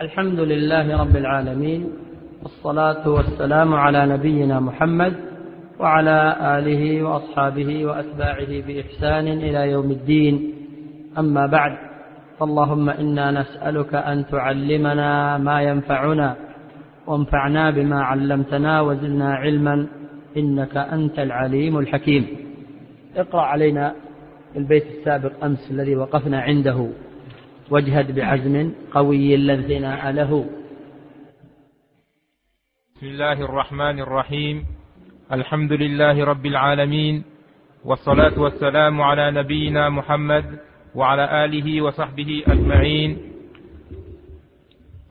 الحمد لله رب العالمين والصلاة والسلام على نبينا محمد وعلى آله وأصحابه وأتباعه بإحسان إلى يوم الدين. أما بعد فاللهم إنا نسألك أن تعلمنا ما ينفعنا وانفعنا بما علمتنا وزدنا علما إنك أنت العليم الحكيم. اقرأ علينا البيت السابق أمس الذي وقفنا عنده. واجهد بعزم قوي لنثناء له بسم الله الرحمن الرحيم. الحمد لله رب العالمين. والصلاة والسلام على نبينا محمد وعلى آله وصحبه أجمعين.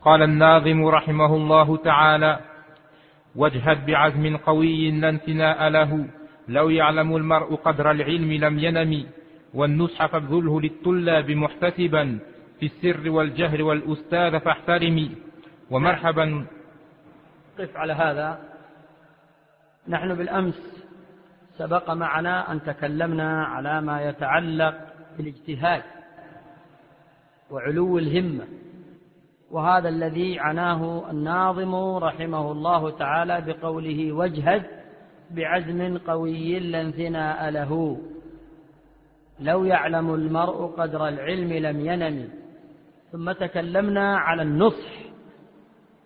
قال الناظم رحمه الله تعالى واجهد بعزم قوي لا انثناء له لو يعلم المرء قدر العلم لم ينم والنصح فابذله للطلاب محتسبا. في السر والجهر والأستاذ فاحترمي. ومرحبا. قف على هذا. نحن بالأمس سبق معنا أن تكلمنا على ما يتعلق بالاجتهاد وعلو الهمة. وهذا الذي عناه الناظم رحمه الله تعالى بقوله واجهد بعزم قوي لا انثناء له لو يعلم المرء قدر العلم لم ينم ثم تكلمنا على النصح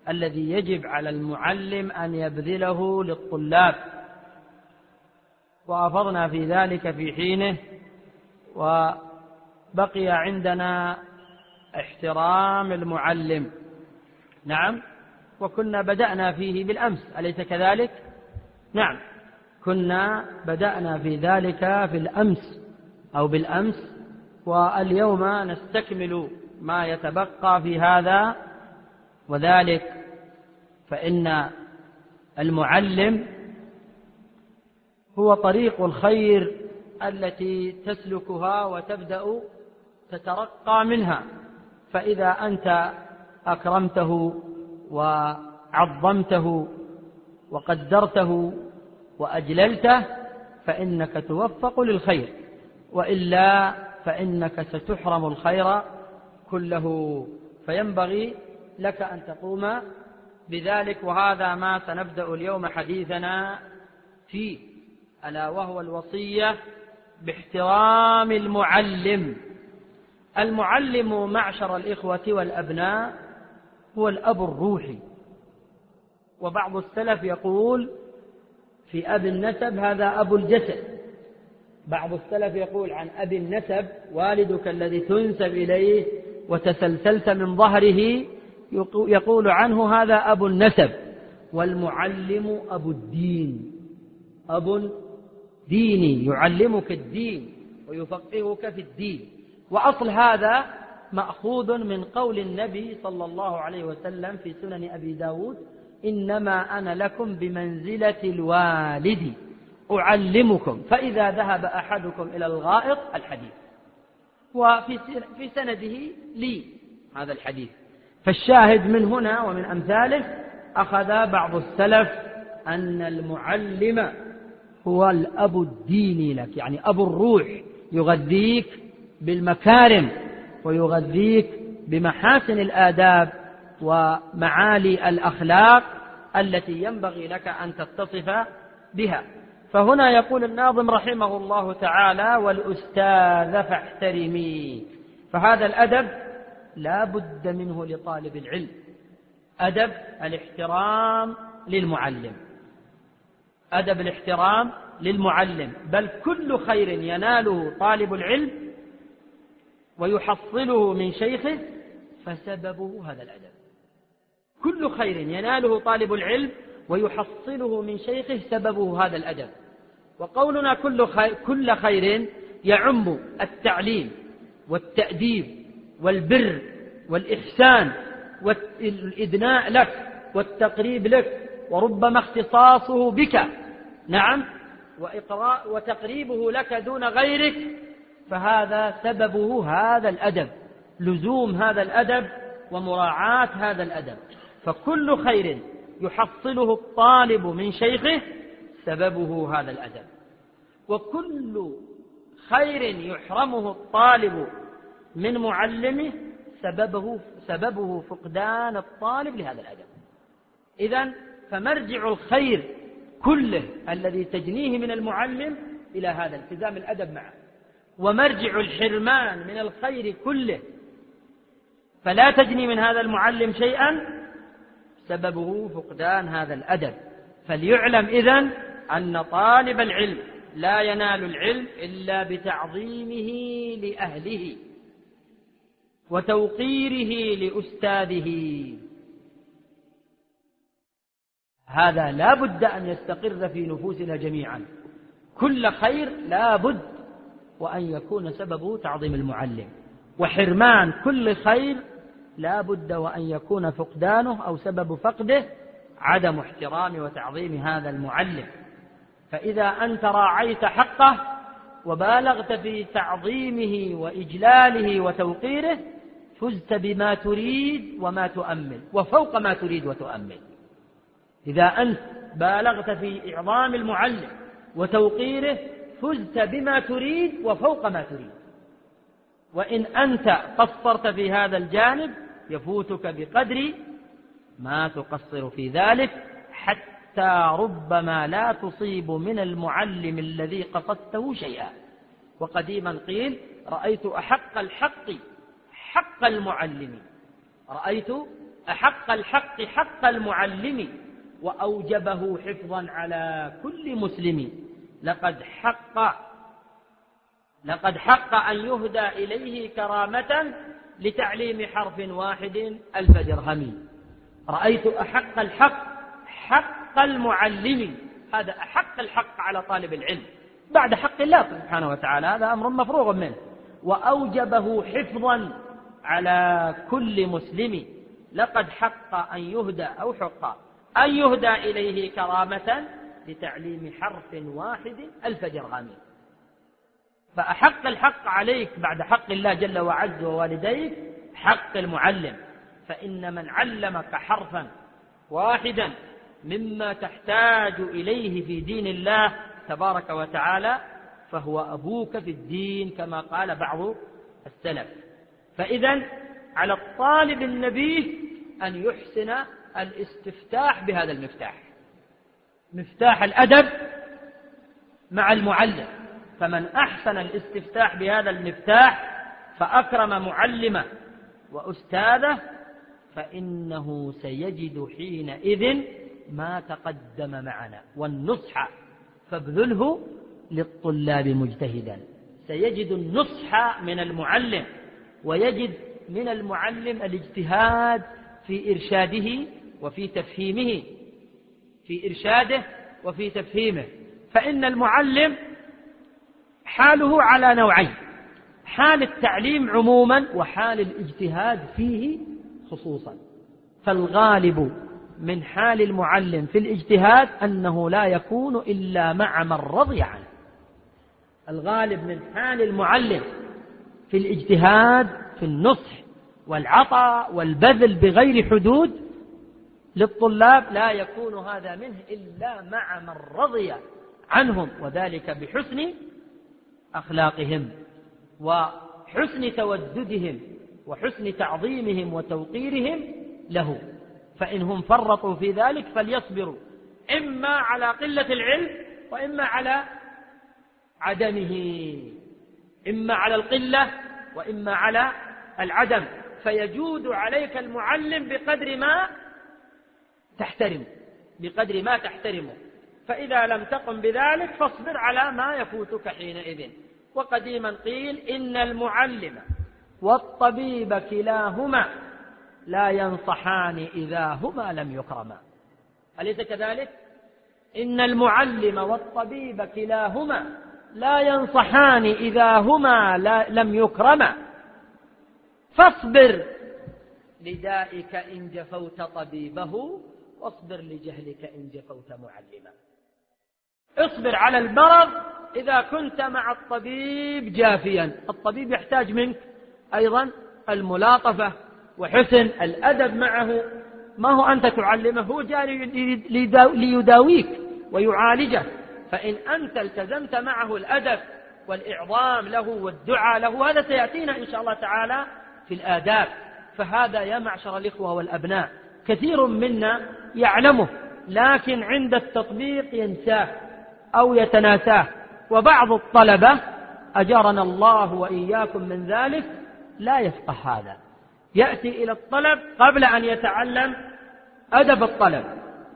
الذي يجب على المعلم أن يبذله للطلاب. وأفضنا في ذلك في حينه وبقي عندنا احترام المعلم. نعم وكنا بدأنا فيه بالأمس أليس كذلك؟ نعم كنا بدأنا في ذلك في الأمس أو بالأمس واليوم نستكمل ما يتبقى في هذا وذلك فإن المعلم هو طريق الخير التي تسلكها وتبدأ تترقى منها. فإذا أنت أكرمته وعظمته وقدرته وأجللته فإنك توفق للخير وإلا فإنك ستحرم الخير كله فينبغي لك أن تقوم بذلك. وهذا ما سنبدأ اليوم حديثنا فيه ألا وهو الوصية باحترام المعلم. المعلم معشر الإخوة والأبناء هو الأب الروحي. وبعض السلف يقول في أب النسب هذا أبو الجسد. بعض السلف يقول عن أبي النسب والدك الذي تنسب إليه وتسلسلت من ظهره يقول عنه هذا أبو النسب والمعلم أبو الدين. أب ديني يعلمك الدين ويفقهك في الدين. وأصل هذا مأخوذ من قول النبي صلى الله عليه وسلم في سنن أبي داود إنما أنا لكم بمنزلة الوالد أعلمكم. فإذا ذهب أحدكم إلى الغائط الحديث. وفي في سنده لي هذا الحديث. فالشاهد من هنا ومن أمثاله أخذ بعض السلف أن المعلم هو الأب الديني لك يعني أبو الروح يغذيك بالمكارم ويغذيك بمحاسن الآداب ومعالي الأخلاق التي ينبغي لك أن تتصف بها. فهنا يقول الناظم رحمه الله تعالى والأستاذ فاحترمي. فهذا الأدب لا بد منه لطالب العلم. أدب الاحترام للمعلم. أدب الاحترام للمعلم. بل كل خير يناله طالب العلم ويحصله من شيخه فسببه هذا الأدب. كل خير يناله طالب العلم ويحصله من شيخه سببه هذا الأدب. وقولنا كل خير, كل خير يعم التعليم والتأديب والبر والإحسان والإدناء لك والتقريب لك وربما اختصاصه بك. نعم. وإقراء وتقريبه لك دون غيرك. فهذا سببه هذا الأدب. لزوم هذا الأدب ومراعاة هذا الأدب. فكل خير يحصله الطالب من شيخه سببه هذا الأدب. وكل خير يحرمه الطالب من معلمه سببه سببه فقدان الطالب لهذا الأدب. إذا فمرجع الخير كله الذي تجنيه من المعلم إلى هذا التزام الأدب معه. ومرجع الحرمان من الخير كله فلا تجني من هذا المعلم شيئا سببه فقدان هذا الأدب. فليعلم إذن أن طالب العلم لا ينال العلم إلا بتعظيمه لأهله وتوقيره لأستاذه. هذا لا بد أن يستقر في نفوسنا جميعا. كل خير لا بد وأن يكون سببه تعظيم المعلم. وحرمان كل خير لا بد وأن يكون فقدانه أو سبب فقده عدم احترام وتعظيم هذا المعلم. فإذا أنت راعيت حقه وبالغت في تعظيمه وإجلاله وتوقيره فزت بما تريد وما تؤمل وفوق ما تريد وتؤمل. إذا أنت بالغت في إعظام المعلم وتوقيره فزت بما تريد وفوق ما تريد. وإن أنت قصرت في هذا الجانب يفوتك بقدر ما تقصر في ذلك حتى ربما لا تصيب من المعلم الذي قصدته شيئا. وقديما قيل رأيت أحق الحق حق المعلم. رأيت أحق الحق حق المعلم وأوجبه حفظا على كل مسلم. لقد حق لقد حق أن يهدى إليه كرامة لتعليم حرف واحد ألف درهم. رأيت أحق الحق حق المعلم. هذا أحق الحق على طالب العلم. بعد حق الله سبحانه وتعالى هذا أمر مفروغ منه. وأوجبه حفظا على كل مسلم. لقد حق أن يهدى أو حق أن يهدى إليه كرامة لتعليم حرف واحد ألف درهم فأحق الحق عليك بعد حق الله جل وعز ووالديك حق المعلم. فإن من علمك حرفا واحدا مما تحتاج إليه في دين الله تبارك وتعالى فهو أبوك في الدين كما قال بعض السلف. فإذا على الطالب النبيه أن يحسن الاستفتاح بهذا المفتاح. مفتاح الأدب مع المعلم. فمن أحسن الاستفتاح بهذا المفتاح فأكرم معلمه وأستاذه فإنه سيجد حينئذ ما تقدم معنا. والنصح فابذله للطلاب مجتهدا. سيجد النصح من المعلم ويجد من المعلم الاجتهاد في إرشاده وفي تفهيمه في إرشاده وفي تفهيمه. فإن المعلم حاله على نوعين حال التعليم عموما وحال الاجتهاد فيه خصوصا. فالغالب من حال المعلم في الاجتهاد أنه لا يكون إلا مع من رضي عنه. الغالب من حال المعلم في الاجتهاد في النصح والعطاء والبذل بغير حدود للطلاب لا يكون هذا منه إلا مع من رضي عنهم وذلك بحسن أخلاقهم وحسن توددهم وحسن تعظيمهم وتوقيرهم له. فإنهم فرطوا في ذلك فليصبروا. إما على قلة العلم وإما على عدمه. إما على القلة وإما على العدم. فيجود عليك المعلم بقدر ما تحترم بقدر ما تحترمه. فإذا لم تقم بذلك فاصبر على ما يفوتك حينئذ. وقديما قيل إن المعلم والطبيب كلاهما لا ينصحان إذا هما لم يكرما أليس كذلك؟ إن المعلم والطبيب كلاهما لا ينصحان إذا هما لم يكرما. فاصبر لدائك إن جفوت طبيبه واصبر لجهلك إن جفوت معلما. اصبر على المرض إذا كنت مع الطبيب جافيا. الطبيب يحتاج منك أيضا الملاطفة وحسن الأدب معه. ما هو أنت تعلمه هو جاري ليداويك ويعالجه. فإن أنت التزمت معه الأدب والإعظام له والدعاء له هذا سيأتينا إن شاء الله تعالى في الآداب. فهذا يا معشر الإخوة والأبناء كثير منا يعلمه لكن عند التطبيق ينساه أو يتناساه. وبعض الطلبة أجرنا الله وإياكم من ذلك لا يفقه هذا. يأتي إلى الطلب قبل أن يتعلم أدب الطلب.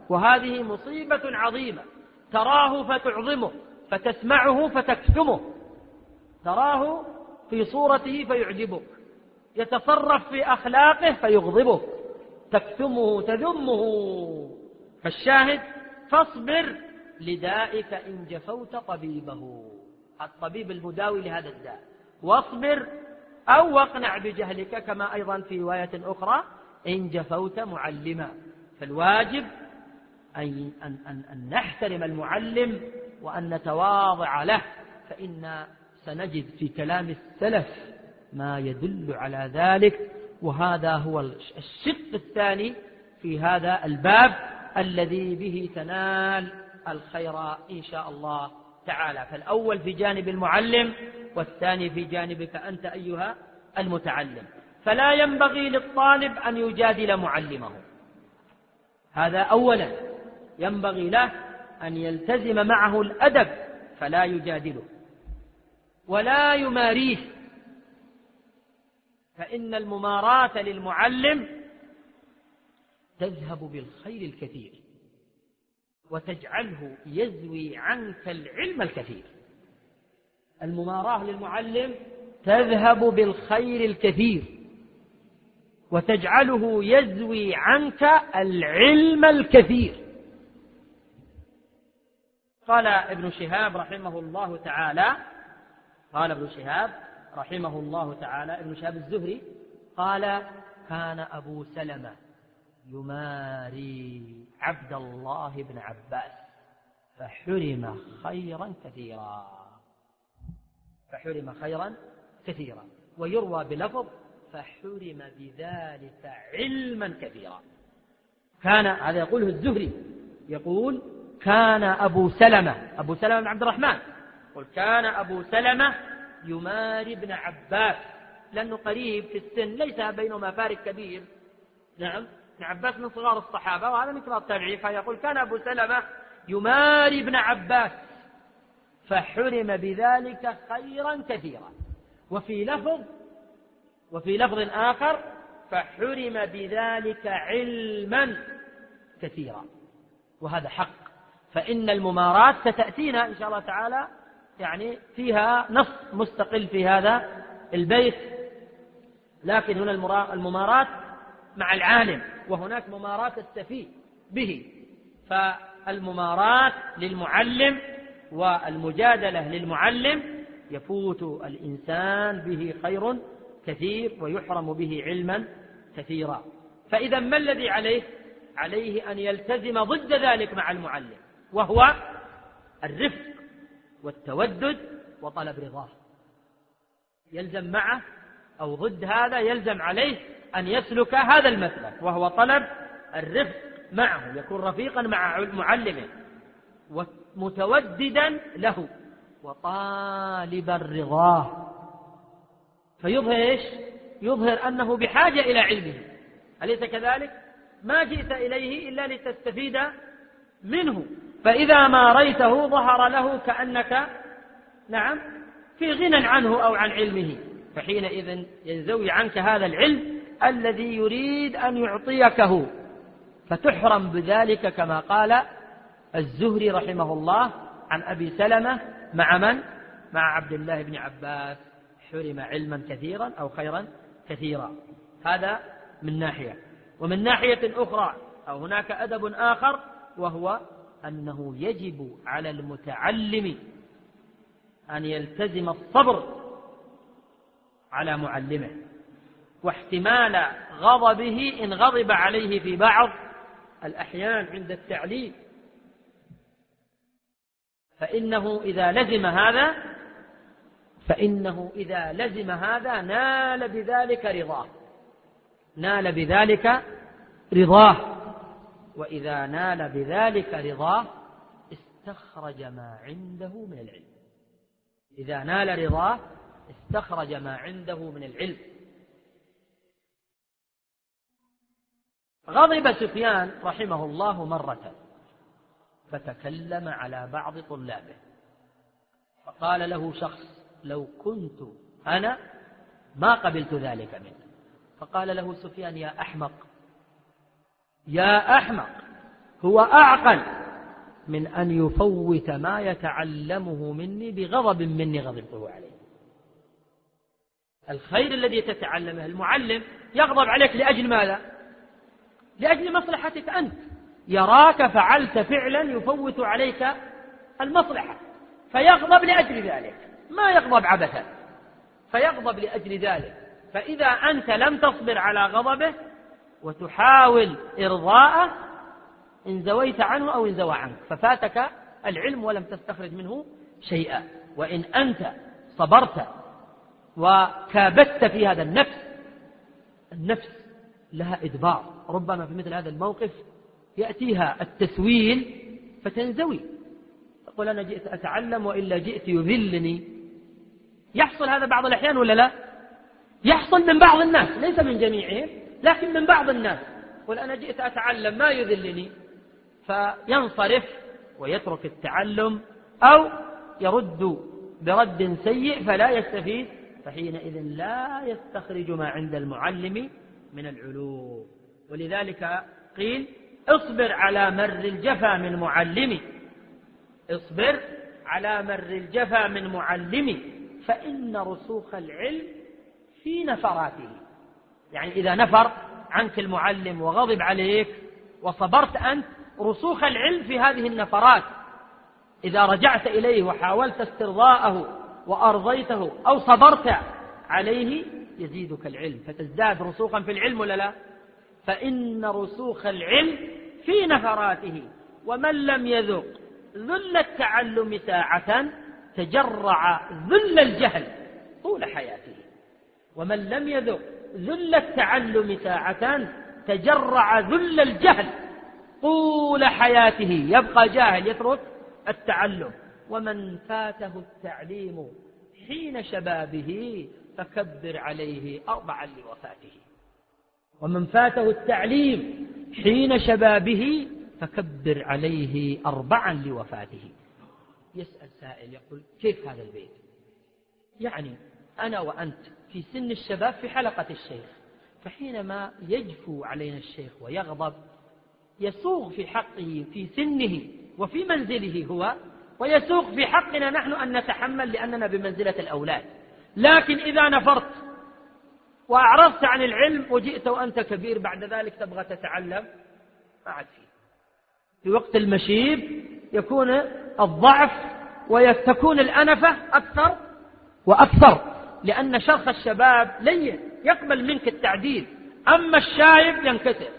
وهذه مصيبة عظيمة. تراه فتعظمه فتسمعه فتكتمه. تراه في صورته فيعجبك يتصرف في أخلاقه فيغضبك تكتمه تذمه. فالشاهد فاصبر لدائك إن جفوت طبيبه. الطبيب المداوي لهذا الداء. واصبر أو واقنع بجهلك كما أيضا في رواية أخرى إن جفوت معلما. فالواجب أن, أن, أن, أن نحترم المعلم وأن نتواضع له فإن سنجد في كلام السلف ما يدل على ذلك. وهذا هو الشق الثاني في هذا الباب الذي به تنال الخير إن شاء الله. تعالى فالأول في جانب المعلم والثاني في جانبك أنت أيها المتعلم. فلا ينبغي للطالب أن يجادل معلمه. هذا أولا. ينبغي له أن يلتزم معه الأدب فلا يجادله. ولا يماريه. فإن المماراة للمعلم تذهب بالخير الكثير. وتجعله يزوي عنك العلم الكثير. المماراة للمعلم تذهب بالخير الكثير وتجعله يزوي عنك العلم الكثير. قال ابن شهاب رحمه الله تعالى قال ابن شهاب رحمه الله تعالى ابن شهاب الزهري قال كان أبو سلمة يماري عبد الله بن عباس فحرم خيرا كثيرا. فحرم خيرا كثيرا. ويروى بلفظ فحرم بذلك علما كثيرا. كان هذا يقوله الزهري يقول كان أبو سلمة أبو سلمة بن عبد الرحمن يقول كان أبو سلمة يماري ابن عباس لأنه قريب في السن ليس بينهما فارق كبير. نعم. ابن عباس من صغار الصحابة وهذا من كبار التابعين فيقول كان أبو سلمة يماري ابن عباس فحرم بذلك خيرا كثيرا. وفي لفظ وفي لفظ آخر فحرم بذلك علما كثيرا. وهذا حق. فإن الممارات ستأتينا إن شاء الله تعالى يعني فيها نص مستقل في هذا البيت. لكن هنا الممارات مع العالم وهناك ممارات السفيه به. فالممارات للمعلم والمجادلة للمعلم يفوت الإنسان به خير كثير ويحرم به علما كثيرا. فإذا ما الذي عليه؟ عليه أن يلتزم ضد ذلك مع المعلم وهو الرفق والتودد وطلب رضاه. يلزم معه أو ضد هذا يلزم عليه أن يسلك هذا المسلك وهو طلب الرفق معه يكون رفيقا مع معلمه ومتوددا له وطالبا رضاه فيظهر إيش؟ يظهر أنه بحاجة إلى علمه أليس كذلك؟ ما جئت إليه إلا لتستفيد منه فإذا ما ريته ظهر له كأنك نعم في غنى عنه أو عن علمه فحينئذ ينزوي عنك هذا العلم الذي يريد أن يعطيكه. فتحرم بذلك كما قال الزهري رحمه الله عن أبي سلمة مع من؟ مع عبد الله بن عباس. حرم علما كثيرا أو خيرا كثيرا. هذا من ناحية. ومن ناحية أخرى أو هناك أدب آخر وهو أنه يجب على المتعلم أن يلتزم الصبر على معلمه. واحتمال غضبه إن غضب عليه في بعض الأحيان عند التعليم. فإنه إذا لزم هذا فإنه إذا لزم هذا نال بذلك رضاه. نال بذلك رضاه. وإذا نال بذلك رضاه استخرج ما عنده من العلم. إذا نال رضاه استخرج ما عنده من العلم. غضب سفيان رحمه الله مرة فتكلم على بعض طلابه. فقال له شخص لو كنت أنا ما قبلت ذلك منه فقال له سفيان يا أحمق يا أحمق هو أعقل من أن يفوت ما يتعلمه مني بغضب مني غضبته عليه. الخير الذي تتعلمه المعلم يغضب عليك لأجل ماذا؟ لأجل مصلحتك أنت. يراك فعلت فعلا يفوت عليك المصلحة. فيغضب لأجل ذلك. ما يغضب عبثا. فيغضب لأجل ذلك. فإذا أنت لم تصبر على غضبه وتحاول إرضاءه إن زويت عنه أو إن زوى عنك. ففاتك العلم ولم تستخرج منه شيئا. وإن أنت صبرت وكابدت في هذا النفس النفس لها إدبار. ربما في مثل هذا الموقف يأتيها التسويل فتنزوي. تقول أنا جئت أتعلم وإلا جئت يذلني. يحصل هذا بعض الأحيان ولا لا؟ يحصل من بعض الناس ليس من جميعهم لكن من بعض الناس. قل أنا جئت أتعلم ما يذلني. فينصرف ويترك التعلم أو يرد برد سيء فلا يستفيد. فحينئذ لا يستخرج ما عند المعلم من العلوم. ولذلك قيل اصبر على مر الجفا من معلمي اصبر على مر الجفا من معلمي فإن رسوخ العلم في نفراته. يعني إذا نفر عنك المعلم وغضب عليك وصبرت أنت رسوخ العلم في هذه النفرات. إذا رجعت إليه وحاولت استرضاءه وأرضيته أو صبرت عليه يزيدك العلم. فتزداد رسوخا في العلم ولا لا؟ فإن رسوخ العلم في نفراته. ومن لم يذق ذل التعلم ساعة تجرع ذل الجهل طول حياته. ومن لم يذق ذل التعلم ساعة تجرع ذل الجهل طول حياته. يبقى جاهل يترك التعلم. ومن فاته التعليم حين شبابه فكبر عليه أربعا لوفاته. ومن فاته التعليم حين شبابه فكبر عليه أربعا لوفاته. يسأل سائل يقول كيف هذا البيت؟ يعني أنا وأنت في سن الشباب في حلقة الشيخ فحينما يجفو علينا الشيخ ويغضب يسوغ في حقه في سنه وفي منزله هو ويسوق في حقنا نحن أن نتحمل لأننا بمنزلة الأولاد. لكن إذا نفرت وأعرضت عن العلم وجئت وأنت كبير بعد ذلك تبغى تتعلم ما عاد فيه في وقت المشيب يكون الضعف وتكون الأنفة أكثر وأكثر لأن شرخ الشباب لين يقبل منك التعديل أما الشايب ينكسر.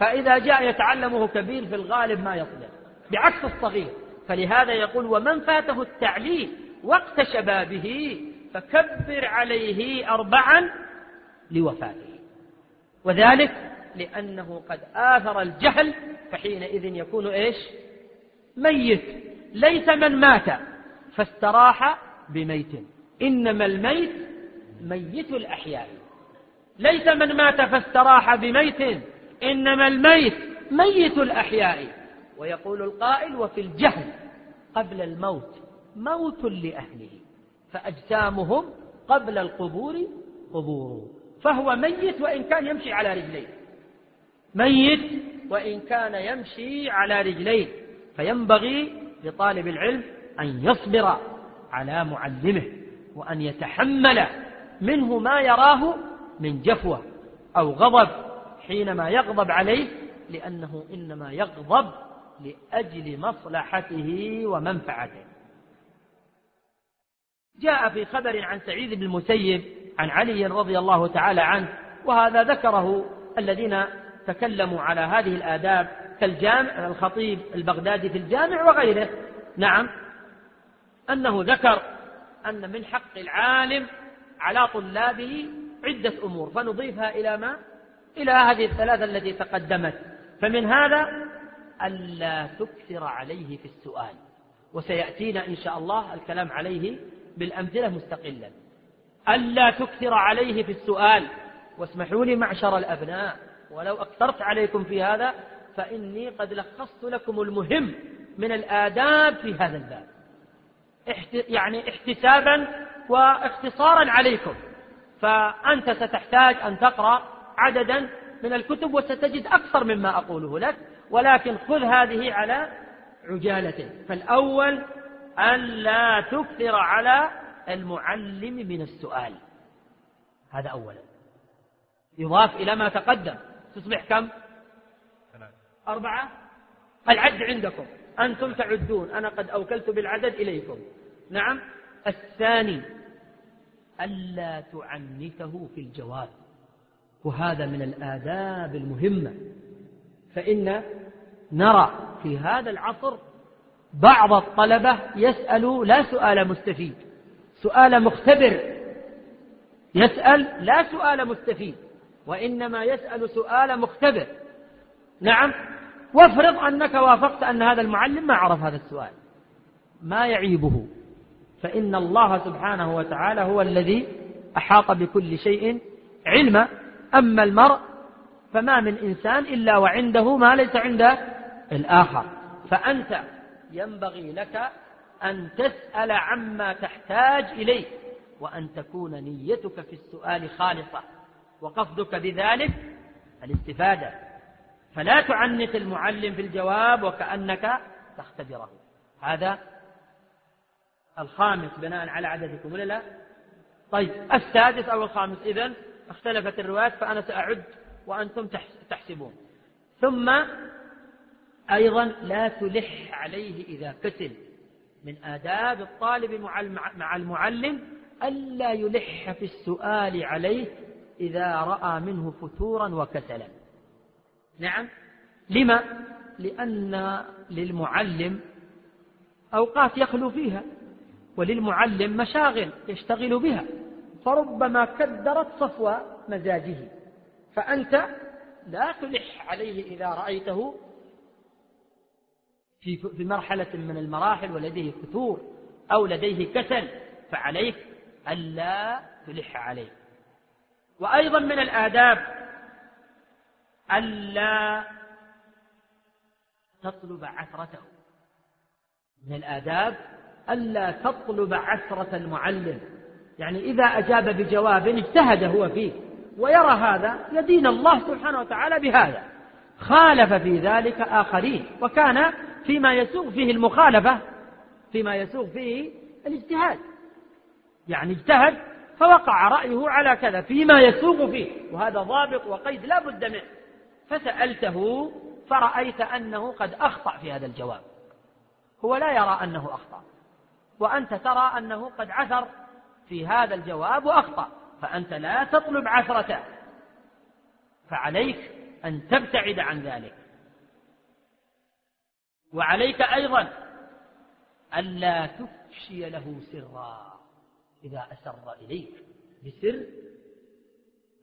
فإذا جاء يتعلمه كبير في الغالب ما يصبر بعكس الصغير. فلهذا يقول ومن فاته التعليم وقت شبابه فكبر عليه أربعا لوفاته. وذلك لأنه قد آثر الجهل فحينئذ يكون إيش؟ ميت. ليس من مات فاستراح بميت. إنما الميت ميت الأحياء. ليس من مات فاستراح بميت إنما الميت ميت الأحياء. ويقول القائل وفي الجهل قبل الموت موت لأهله. فأجسامهم قبل القبور قبور. فهو ميت وإن كان يمشي على رجلين. ميت وإن كان يمشي على رجلين. فينبغي لطالب العلم أن يصبر على معلمه وأن يتحمل منه ما يراه من جفوة أو غضب حينما يغضب عليه لأنه إنما يغضب لأجل مصلحته ومنفعته. جاء في خبر عن سعيد بن المسيب عن علي رضي الله تعالى عنه وهذا ذكره الذين تكلموا على هذه الآداب كالجامع الخطيب البغدادي في الجامع وغيره. نعم أنه ذكر أن من حق العالم على طلابه عدة أمور فنضيفها إلى ما؟ إلى هذه الثلاثة التي تقدمت. فمن هذا ألا تكثر عليه في السؤال وسيأتينا إن شاء الله الكلام عليه بالأمثلة مستقلا ألا تكثر عليه في السؤال. واسمحوا لي معشر الأبناء ولو أكثرت عليكم في هذا فإني قد لخصت لكم المهم من الآداب في هذا الباب. يعني احتسابا واختصارا عليكم. فأنت ستحتاج أن تقرأ عددا من الكتب وستجد أكثر مما أقوله لك. ولكن خذ هذه على عجالة. فالأول ألا تكثر على المعلم من السؤال. هذا أولا. يضاف إلى ما تقدم. تصبح كم؟ أربعة. العد عندكم. أنتم تعدون. أنا قد أوكلت بالعدد إليكم. نعم. الثاني ألا تعنته في الجواب. وهذا من الآداب المهمة. فإن نرى في هذا العصر بعض الطلبة يسأل لا سؤال مستفيد. سؤال مختبر. يسأل لا سؤال مستفيد وإنما يسأل سؤال مختبر. نعم وافرض أنك وافقت أن هذا المعلم ما عرف هذا السؤال. ما يعيبه؟ فإن الله سبحانه وتعالى هو الذي أحاط بكل شيء علما. أما المرء فما من إنسان إلا وعنده ما ليس عند الآخر. فأنت ينبغي لك أن تسأل عما تحتاج إليه وأن تكون نيتك في السؤال خالصة وقصدك بذلك الاستفادة. فلا تعنت المعلم في الجواب وكأنك تختبره. هذا الخامس بناء على عددكم ولا لا؟ طيب السادس أو الخامس. إذن اختلفت الروايات فأنا سأعد وأنتم تحسبون. ثم أيضا لا تلح عليه إذا كسل من آداب الطالب مع المعلم ألا يلح في السؤال عليه إذا رأى منه فتورا وكسلا. نعم. لما؟ لأن للمعلم أوقات يخلو فيها وللمعلم مشاغل يشتغل بها فربما كدرت صفو مزاجه فأنت لا تلح عليه إذا رأيته في في مرحلة من المراحل ولديه فتور أو لديه كسل فعليك ألا تلح عليه. وأيضا من الآداب ألا تطلب عثرته. من الآداب ألا تطلب عثرة المعلم. يعني إذا أجاب بجواب اجتهد هو فيه ويرى هذا يدين الله سبحانه وتعالى بهذا. خالف في ذلك آخرين وكان فيما يسوغ فيه المخالفة فيما يسوغ فيه الاجتهاد. يعني اجتهد فوقع رأيه على كذا فيما يسوغ فيه وهذا ضابط وقيد لا بد منه. فسألته فرأيت أنه قد أخطأ في هذا الجواب. هو لا يرى أنه أخطأ وأنت ترى أنه قد عثر في هذا الجواب وأخطأ فأنت لا تطلب عثرته. فعليك أن تبتعد عن ذلك. وعليك أيضا ألا تفشي له سرا. إذا أسر إليك بسر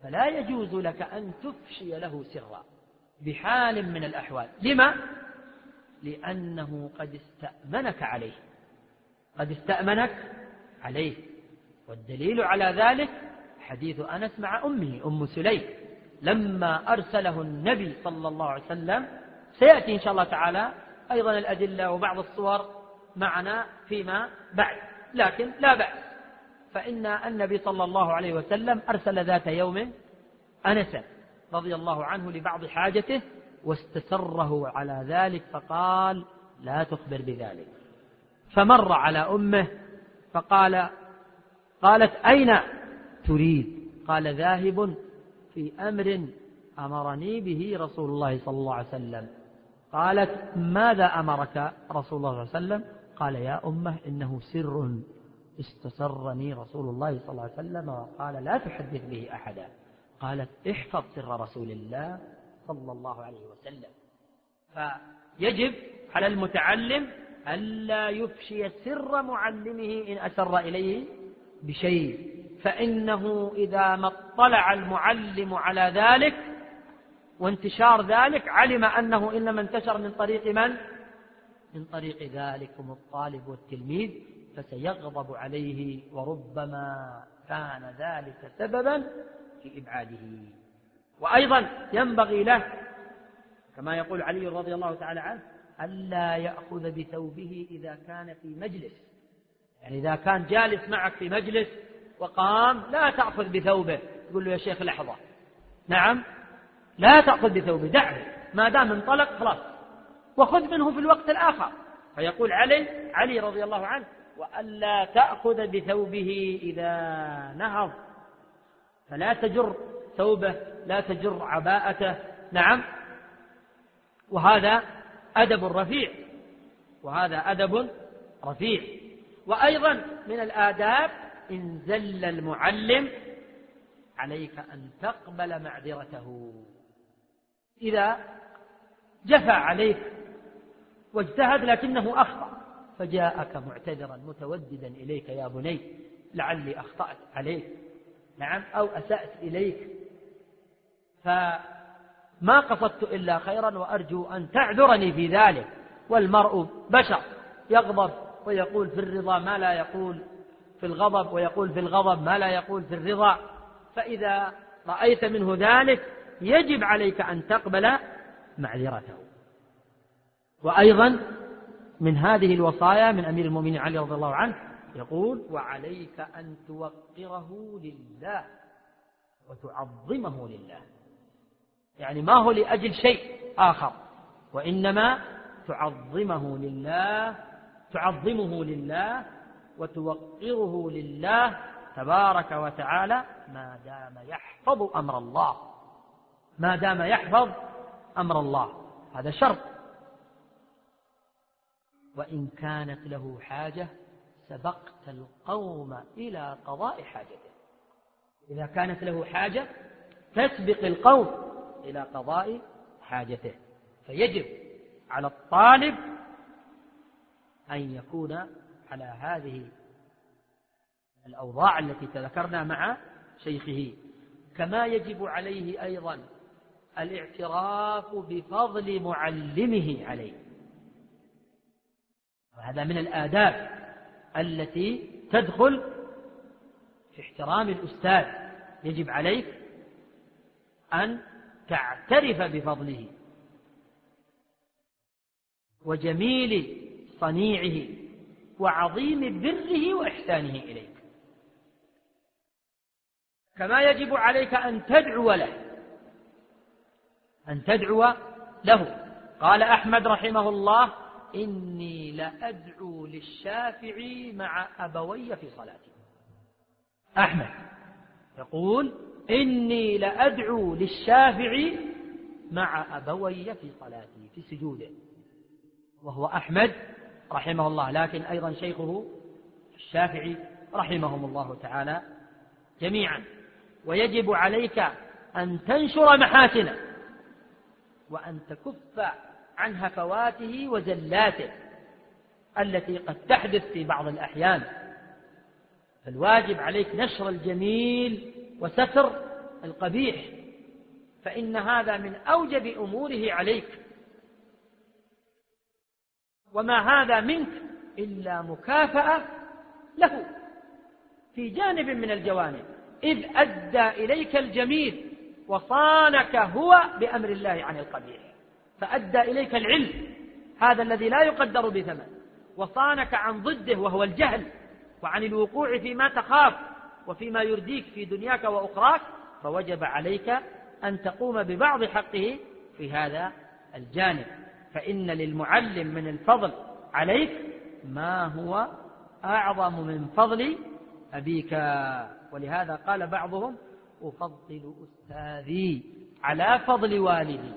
فلا يجوز لك أن تفشي له سرا بحال من الأحوال. لما؟ لأنه قد استأمنك عليه. قد استأمنك عليه. والدليل على ذلك حديث أنس مع أمه أم سليم. لما أرسله النبي صلى الله عليه وسلم سيأتي إن شاء الله تعالى أيضا الأدلة وبعض الصور معنا فيما بعد. لكن لا بأس. فإن النبي صلى الله عليه وسلم أرسل ذات يوم أنسا رضي الله عنه لبعض حاجته واستسره على ذلك فقال لا تخبر بذلك. فمر على أمه فقال قالت أين تريد؟ قال ذاهب في أمر أمرني به رسول الله صلى الله عليه وسلم. قالت ماذا أمرك رسول الله صلى الله عليه وسلم؟ قال يا أمة إنه سر استسرني رسول الله صلى الله عليه وسلم وقال لا تحدث به أحدا. قالت احفظ سر رسول الله صلى الله عليه وسلم. فيجب على المتعلم ألا يفشي سر معلمه إن أسر إليه بشيء فإنه إذا ما اطلع المعلم على ذلك وانتشار ذلك علم أنه إنما انتشر من طريق من؟ من طريق ذلكم الطالب والتلميذ فسيغضب عليه وربما كان ذلك سببا في إبعاده. وأيضا ينبغي له كما يقول علي رضي الله تعالى عنه ألا يأخذ بثوبه إذا كان في مجلس. يعني إذا كان جالس معك في مجلس وقام لا تأخذ بثوبه. تقول له يا شيخ لحظة. نعم؟ لا تأخذ بثوبه دعه ما دام انطلق خلاص. وخذ منه في الوقت الآخر. فيقول علي علي رضي الله عنه وألا تأخذ بثوبه إذا نهض. فلا تجر ثوبه لا تجر عباءته. نعم. وهذا أدب رفيع. وهذا أدب رفيع. وأيضا من الآداب إن زل المعلم عليك أن تقبل معذرته. إذا جفى عليك واجتهد لكنه أخطأ فجاءك معتذرا متوددا إليك يا بني لعلي أخطأت عليك نعم أو أسأت إليك. فما قصدت إلا خيرا وأرجو أن تعذرني في ذلك. والمرء بشر يغضب ويقول في الرضا ما لا يقول في الغضب ويقول في الغضب ما لا يقول في الرضا. فإذا رأيت منه ذلك يجب عليك أن تقبل معذرته. وأيضا من هذه الوصايا من أمير المؤمنين علي رضي الله عنه يقول وعليك أن توقره لله وتعظمه لله. يعني ما هو لأجل شيء آخر وإنما تعظمه لله تعظمه لله وتوقره لله تبارك وتعالى ما دام يحفظ أمر الله. ما دام يحفظ أمر الله. هذا شرط. وإن كانت له حاجة سبقت القوم إلى قضاء حاجته. إذا كانت له حاجة تسبق القوم إلى قضاء حاجته. فيجب على الطالب أن يكون على هذه الأوضاع التي تذكرنا مع شيخه. كما يجب عليه أيضا الاعتراف بفضل معلمه عليه. وهذا من الآداب التي تدخل في احترام الأستاذ. يجب عليك أن تعترف بفضله. وجميل صنيعه وعظيم بره وإحسانه إليك. كما يجب عليك أن تدعو له. أن تدعو له. قال أحمد رحمه الله إني لأدعو للشافعي مع أبوي في صلاتي أحمد يقول إني لأدعو للشافعي مع أبوي في صلاتي في سجوده. وهو أحمد رحمه الله لكن أيضا شيخه الشافعي رحمهم الله تعالى جميعا. ويجب عليك أن تنشر محاسنه. وأن تكف عن هفواته وزلاته التي قد تحدث في بعض الأحيان. فالواجب عليك نشر الجميل وستر القبيح فإن هذا من أوجب أموره عليك. وما هذا منك إلا مكافأة له في جانب من الجوانب إذ أدى إليك الجميل وصانك هو بأمر الله عن القبيح. فأدى إليك العلم هذا الذي لا يقدر بثمن. وصانك عن ضده وهو الجهل وعن الوقوع فيما تخاف وفيما يرديك في دنياك وأخراك فوجب عليك أن تقوم ببعض حقه في هذا الجانب. فإن للمعلم من الفضل عليك ما هو أعظم من فضل أبيك. ولهذا قال بعضهم أفضل أستاذي على فضل والدي.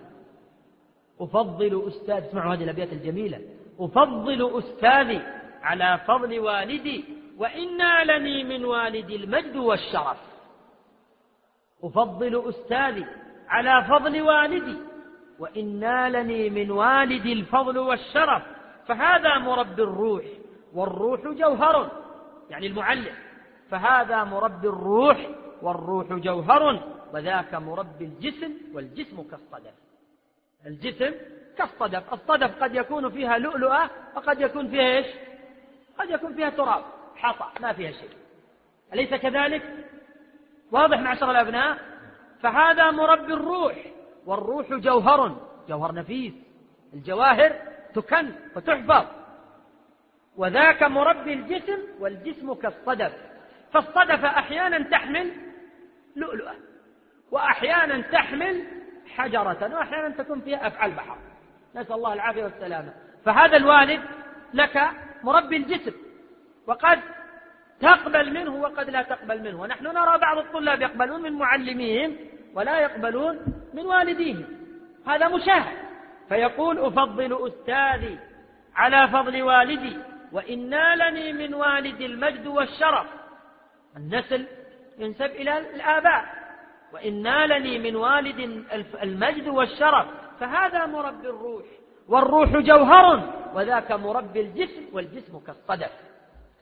أفضل أستاذ اسمعوا هذه الأبيات الجميلة. أفضل أستاذي على فضل والدي وإن نالني من والدي المجد والشرف. أفضل أستاذي على فضل والدي وإن نالني من والدي الفضل والشرف. فهذا مربي الروح والروح جوهر يعني المعلم. فهذا مربي الروح والروح جوهر وذاك مربي الجسم والجسم كالصدف. الجسم كالصدف. الصدف قد يكون فيها لؤلؤة وقد يكون فيها إيش؟ قد يكون فيها تراب. حصى ما فيها شيء. أليس كذلك؟ واضح معشر الأبناء؟ فهذا مربي الروح والروح جوهر. جوهر نفيس. الجواهر تكن وتحفظ وذاك مربي الجسم والجسم كالصدف. فالصدف أحيانا تحمل لؤلؤة وأحيانا تحمل حجرة وأحيانا تكون فيها أفعال بحر. نسأل الله العافية والسلامة. فهذا الوالد لك مربي الجسم وقد تقبل منه وقد لا تقبل منه. ونحن نرى بعض الطلاب يقبلون من معلميهم ولا يقبلون من والديهم. هذا مشاهد. فيقول أفضل أستاذي على فضل والدي وإن نالني من والدي المجد والشرف. النسل ينسب إلى الآباء. وإن نالني من والد المجد والشرف فهذا مربي الروح. والروح جوهر وذاك مربي الجسم والجسم كالصدف.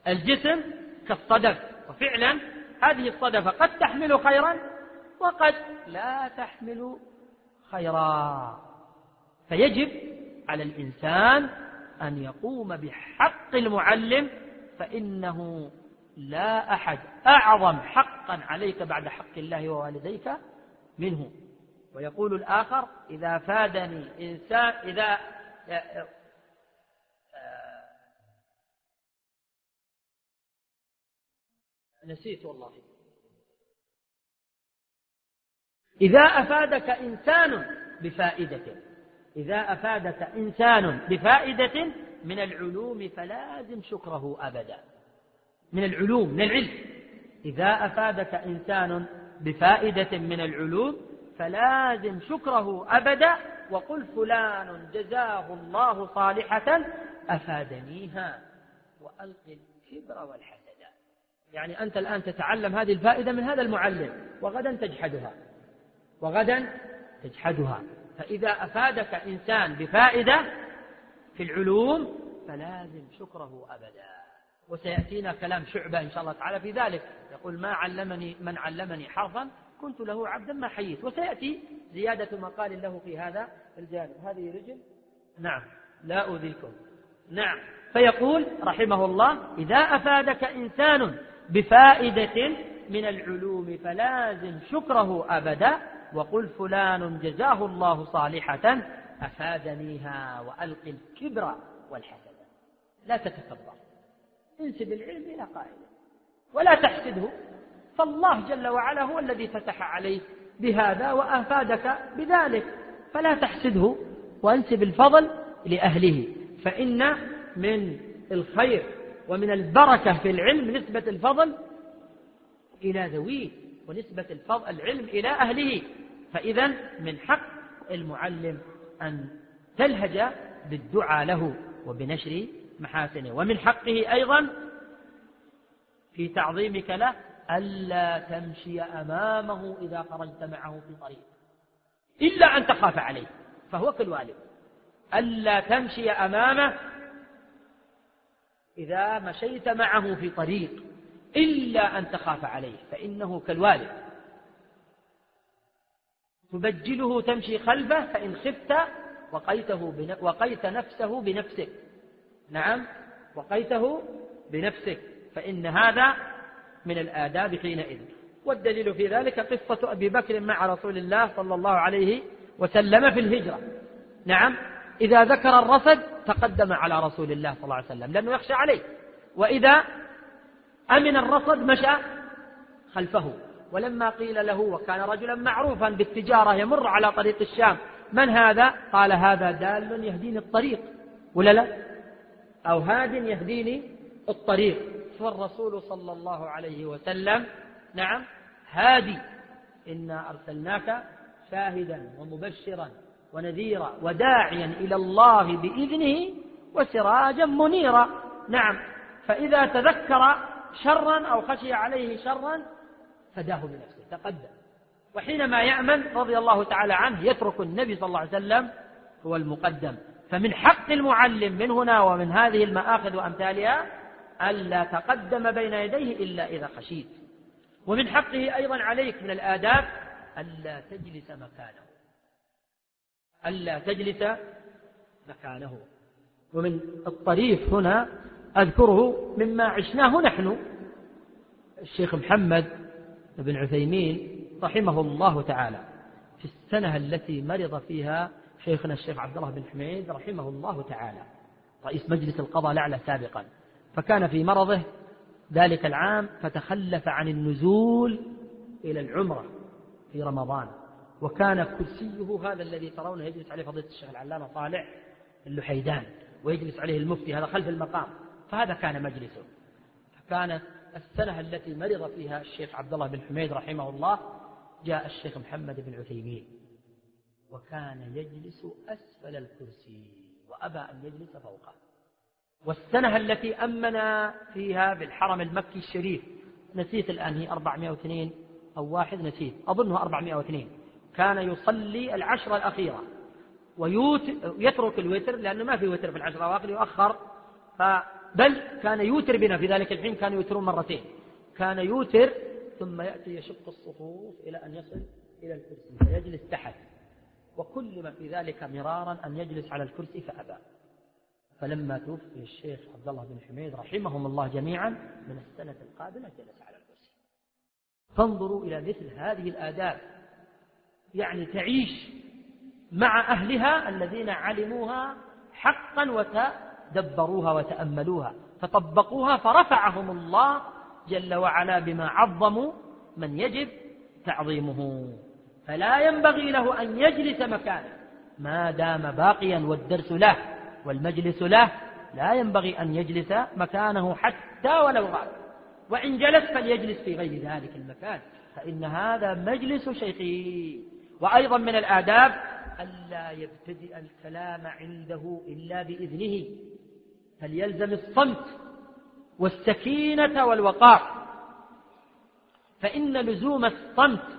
الجسم كالصدف. وفعلا هذه الصدفة قد تحمل خيرا وقد لا تحمل خيرا. فيجب على الإنسان أن يقوم بحق المعلم فإنه لا أحد أعظم حقا عليك بعد حق الله ووالديك منه. ويقول الآخر إذا فادني إنسان إذا نسيت والله. إذا أفادك إنسان بفائدة إذا أفادك إنسان بفائدة من العلوم فلازم شكره أبدا. من العلوم من العلم. إذا أفادك إنسان بفائدة من العلوم فلازم شكره أبدا وقل فلان جزاه الله صالحة أفادنيها. وألقي الكبر والحسد. يعني أنت الآن تتعلم هذه الفائدة من هذا المعلم وغدا تجحدها. وغدا تجحدها. فإذا أفادك إنسان بفائدة في العلوم فلازم شكره أبدا. وسيأتينا كلام شعبة إن شاء الله تعالى في ذلك. يقول ما علمني من علمني حرفا كنت له عبدا ما حييت. وسيأتي زيادة مقال له في هذا الجانب. هذه رجل؟ نعم. لا أوذيكم نعم. فيقول رحمه الله إذا أفادك إنسان بفائدة من العلوم فلازم شكره أبدا وقل فلان جزاه الله صالحة أفادنيها وألقي الكبر والحسد. لا تتكبر. انسب العلم إلى قائله ولا تحسده. فالله جل وعلا هو الذي فتح عليه بهذا وأفادك بذلك. فلا تحسده وانسب الفضل لأهله. فإن من الخير ومن البركة في العلم نسبة الفضل إلى ذويه ونسبة الفضل العلم إلى أهله. فإذا من حق المعلم أن تلهج بالدعاء له وبنشر محاسنه. ومن حقه أيضا في تعظيمك له ألا تمشي أمامه إذا خرجت معه في طريق. إلا أن تخاف عليه فهو كالوالد. ألا تمشي أمامه إذا مشيت معه في طريق إلا أن تخاف عليه فإنه كالوالد. تبجله تمشي خلفه فإن خفت وقيته وقيت نفسه بنفسك. نعم وقيته بنفسك فإن هذا من الآداب حينئذ. والدليل في ذلك قصة أبي بكر مع رسول الله صلى الله عليه وسلم في الهجرة. نعم إذا ذكر الرصد تقدم على رسول الله صلى الله عليه وسلم لأنه يخشى عليه. وإذا أمن الرصد مشى خلفه. ولما قيل له وكان رجلا معروفا بالتجارة يمر على طريق الشام من هذا؟ قال هذا دال يهديني الطريق. ولا لا؟ أو هاد يهديني الطريق. فالرسول صلى الله عليه وسلم. نعم. هادي. إنا أرسلناك شاهدا ومبشرا ونذيرا وداعيا إلى الله بإذنه وسراجا منيرا. نعم. فإذا تذكر شرا أو خشي عليه شرا فداه بنفسه تقدم. وحينما يأمن رضي الله تعالى عنه يترك النبي صلى الله عليه وسلم هو المقدم. فمن حق المعلم من هنا ومن هذه المآخذ وأمثالها ألا تقدم بين يديه إلا إذا خشيت. ومن حقه أيضا عليك من الآداب ألا تجلس مكانه. ألا تجلس مكانه. ومن الطريف هنا أذكره مما عشناه نحن. الشيخ محمد بن عثيمين رحمه الله تعالى في السنة التي مرض فيها شيخنا الشيخ عبد الله بن حميد رحمه الله تعالى رئيس مجلس القضاء الأعلى سابقا. فكان في مرضه ذلك العام فتخلف عن النزول إلى العمرة في رمضان. وكان كرسيه هذا الذي ترونه يجلس عليه فضيلة الشيخ العلامة صالح اللحيدان ويجلس عليه المفتي هذا خلف المقام. فهذا كان مجلسه. فكانت السنة التي مرض فيها الشيخ عبد الله بن حميد رحمه الله جاء الشيخ محمد بن عثيمين. وكان يجلس أسفل الكرسي وأبى أن يجلس فوقه. والسنة التي أمنا فيها بالحرم المكي الشريف نسيت الآن هي 402 أو واحد نسيت أظنه 402 كان يصلي العشرة الأخيرة ويترك الوتر لأنه ما في وتر في العشر الأواخر يؤخر. بل كان يوتر بنا في ذلك الحين كانوا يوترون مرتين. كان يوتر ثم يأتي يشق الصفوف إلى أن يصل إلى الكرسي فيجلس تحت. وكلم في ذلك مرارا أن يجلس على الكرسي فأبى. فلما توفي الشيخ عبد الله بن حميد رحمهم الله جميعا من السنة القادمة جلس على الكرسي. فانظروا إلى مثل هذه الآداب. يعني تعيش مع أهلها الذين علموها حقا وتدبروها وتأملوها. فطبقوها فرفعهم الله جل وعلا بما عظموا من يجب تعظيمه. فلا ينبغي له أن يجلس مكانه. ما دام باقيا والدرس له والمجلس له لا ينبغي أن يجلس مكانه حتى ولو غاب. وإن جلس فليجلس في غير ذلك المكان فإن هذا مجلس شيخه وأيضا من الآداب ألا يبتدئ الكلام عنده إلا بإذنه. فليلزم الصمت والسكينة والوقار. فإن لزوم الصمت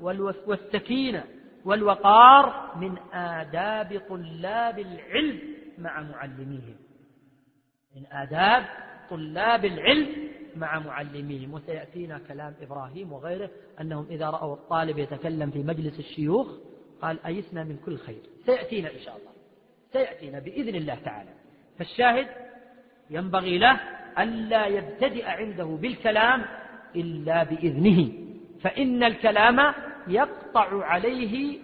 والسكينة والوقار من آداب طلاب العلم مع معلميهم. من آداب طلاب العلم مع معلميهم. وسيأتينا كلام إبراهيم وغيره أنهم إذا رأوا الطالب يتكلم في مجلس الشيوخ قال أيسنا من كل خير. سيأتينا إن شاء الله. سيأتينا بإذن الله تعالى. فالشاهد ينبغي له ألا يبتدئ عنده بالكلام إلا بإذنه. فإن الكلام يقطع عليه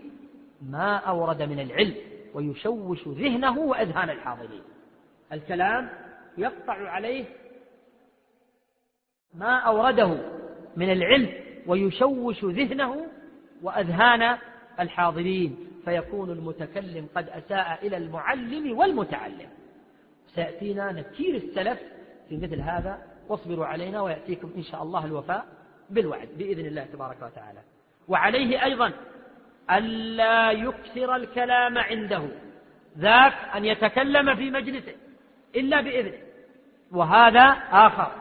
ما أورد من العلم ويشوش ذهنه وأذهان الحاضرين. الكلام يقطع عليه ما أورده من العلم ويشوش ذهنه وأذهان الحاضرين. فيكون المتكلم قد أساء إلى المعلم والمتعلم. سيأتينا نكير السلف في مثل هذا. واصبروا علينا ويأتيكم إن شاء الله الوفاء بالوعد بإذن الله تبارك وتعالى. وعليه أيضا ألا يكثر الكلام عنده ذاك أن يتكلم في مجلسه إلا بإذنه. وهذا آخر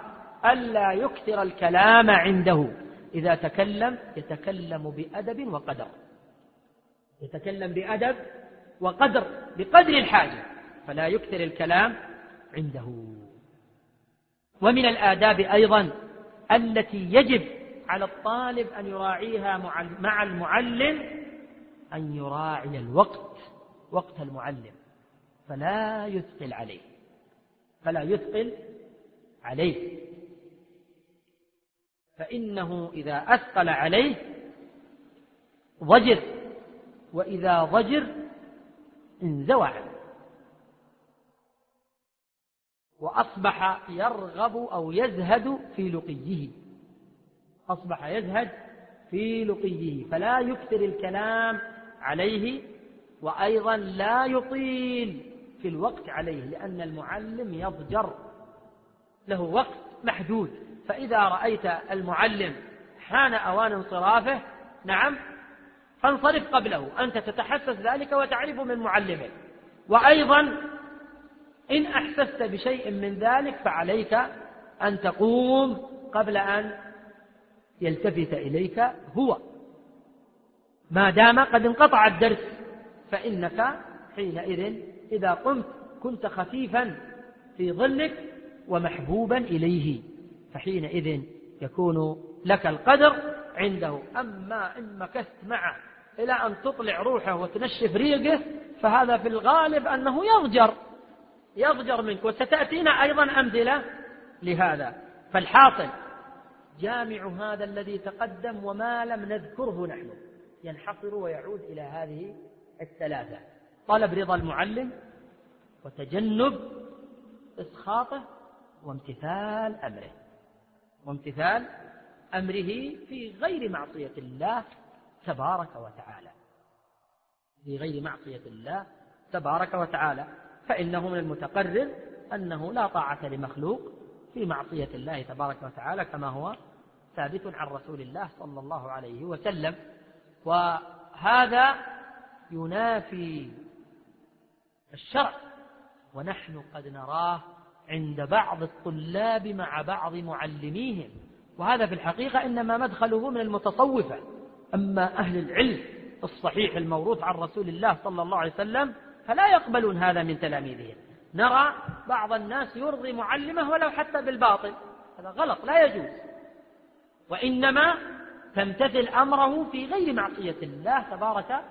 ألا يكثر الكلام عنده. إذا تكلم يتكلم بأدب وقدر. يتكلم بأدب وقدر بقدر الحاجة فلا يكثر الكلام عنده. ومن الآداب أيضا التي يجب على الطالب أن يراعيها مع المعلم أن يراعي الوقت وقت المعلم فلا يثقل عليه. فلا يثقل عليه. فإنه إذا أثقل عليه ضجر وإذا ضجر انزوى عنه وأصبح يرغب أو يزهد في لقيه. أصبح يزهد في لقيه فلا يكثر الكلام عليه وأيضا لا يطيل في الوقت عليه لأن المعلم يضجر له وقت محدود. فإذا رأيت المعلم حان أوان انصرافه نعم فانصرف قبله أنت تتحسس ذلك وتعرف من معلمه. وأيضا إن أحسست بشيء من ذلك فعليك أن تقوم قبل أن يلتفت إليك هو. ما دام قد انقطع الدرس فإنك حينئذ إذا قمت كنت خفيفا في ظلك ومحبوبا إليه فحينئذ يكون لك القدر عنده. أما إن مكثت معه إلى أن تطلع روحه وتنشف ريقه فهذا في الغالب أنه يضجر يضجر منك وستأتينا أيضا أمثلة لهذا. فالحاصل جامع هذا الذي تقدم وما لم نذكره نحن. ينحصر ويعود إلى هذه الثلاثة. طلب رضا المعلم وتجنب إسخاطه وامتثال أمره. وامتثال أمره في غير معصية الله تبارك وتعالى. في غير معصية الله تبارك وتعالى. فإنه من المتقرر أنه لا طاعة لمخلوق في معصية الله تبارك وتعالى كما هو ثابت عن رسول الله صلى الله عليه وسلم. وهذا ينافي الشرع. ونحن قد نراه عند بعض الطلاب مع بعض معلميهم. وهذا في الحقيقة إنما مدخله من المتصوفة. أما أهل العلم الصحيح الموروث عن رسول الله صلى الله عليه وسلم فلا يقبلون هذا من تلاميذهم. نرى بعض الناس يرضي معلمه ولو حتى بالباطل. هذا غلط لا يجوز. وإنما تمتثل أمره في غير معصية الله تبارك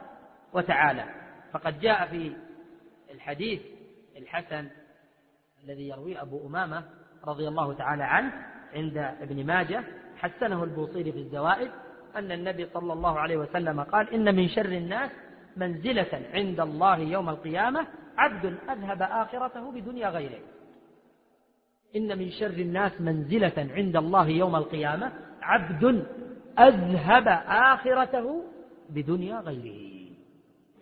وتعالى. فقد جاء في الحديث الحسن الذي يرويه أبو أمامة رضي الله تعالى عنه عند ابن ماجه حسنه البوصيري في الزوائد أن النبي صلى الله عليه وسلم قال إن من شر الناس منزلة عند الله يوم القيامة عبد أذهب آخرته بدنيا غيره. إن من شر الناس منزلة عند الله يوم القيامة عبد أذهب آخرته بدنيا غيره.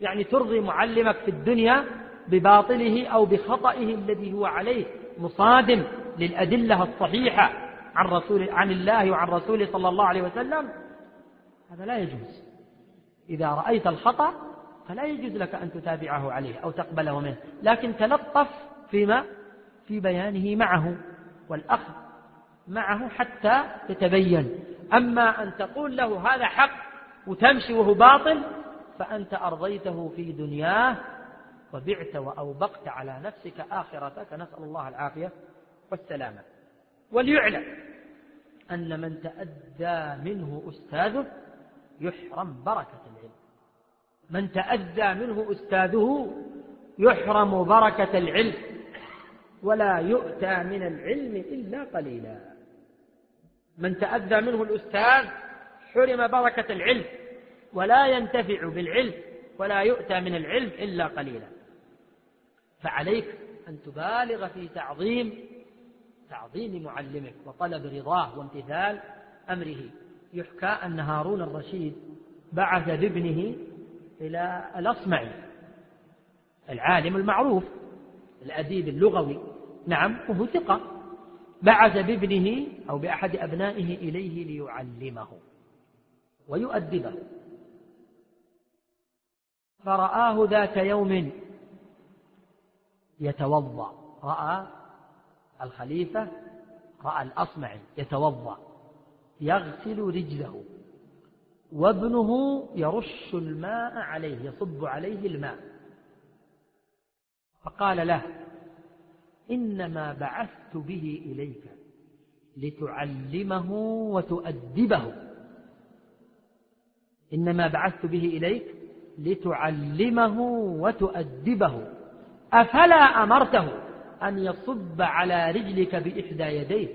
يعني ترضي معلمك في الدنيا بباطله أو بخطئه الذي هو عليه مصادم للأدلة الصحيحة عن رسول عن الله وعن رسوله صلى الله عليه وسلم. هذا لا يجوز. إذا رأيت الخطأ فلا يجوز لك أن تتابعه عليه أو تقبله منه لكن تلطف فيما في بيانه معه. والأخذ معه حتى يتبين أما أن تقول له هذا حق وتمشي وهو باطل فأنت أرضيته في دنياه وبعت وأوبقت على نفسك آخرتك. نسأل الله العافية والسلامة. وليعلم أن من تأدى منه أستاذه يحرم بركة العلم. من تأذى منه أستاذه يحرم بركة العلم. ولا يؤتى من العلم إلا قليلا. من تأذى منه الأستاذ حرم بركة العلم ولا ينتفع بالعلم ولا يؤتى من العلم إلا قليلا. فعليك أن تبالغ في تعظيم تعظيم معلمك وطلب رضاه وامتثال أمره. يحكى أن هارون الرشيد بعث بابنه إلى الأصمعي العالم المعروف الأديب اللغوي. نعم وهو ثقة. بعث بابنه أو بأحد أبنائه إليه ليعلمه ويؤدبه. فرآه ذات يوم يتوضأ. رأى الخليفة رأى الأصمعي يتوضأ. يغسل رجله. وابنه يرش الماء عليه يصب عليه الماء. فقال له إنما بعثت به إليك لتعلمه وتؤدبه. إنما بعثت به إليك لتعلمه وتؤدبه. أفلا أمرته أن يصب على رجلك بإحدى يديه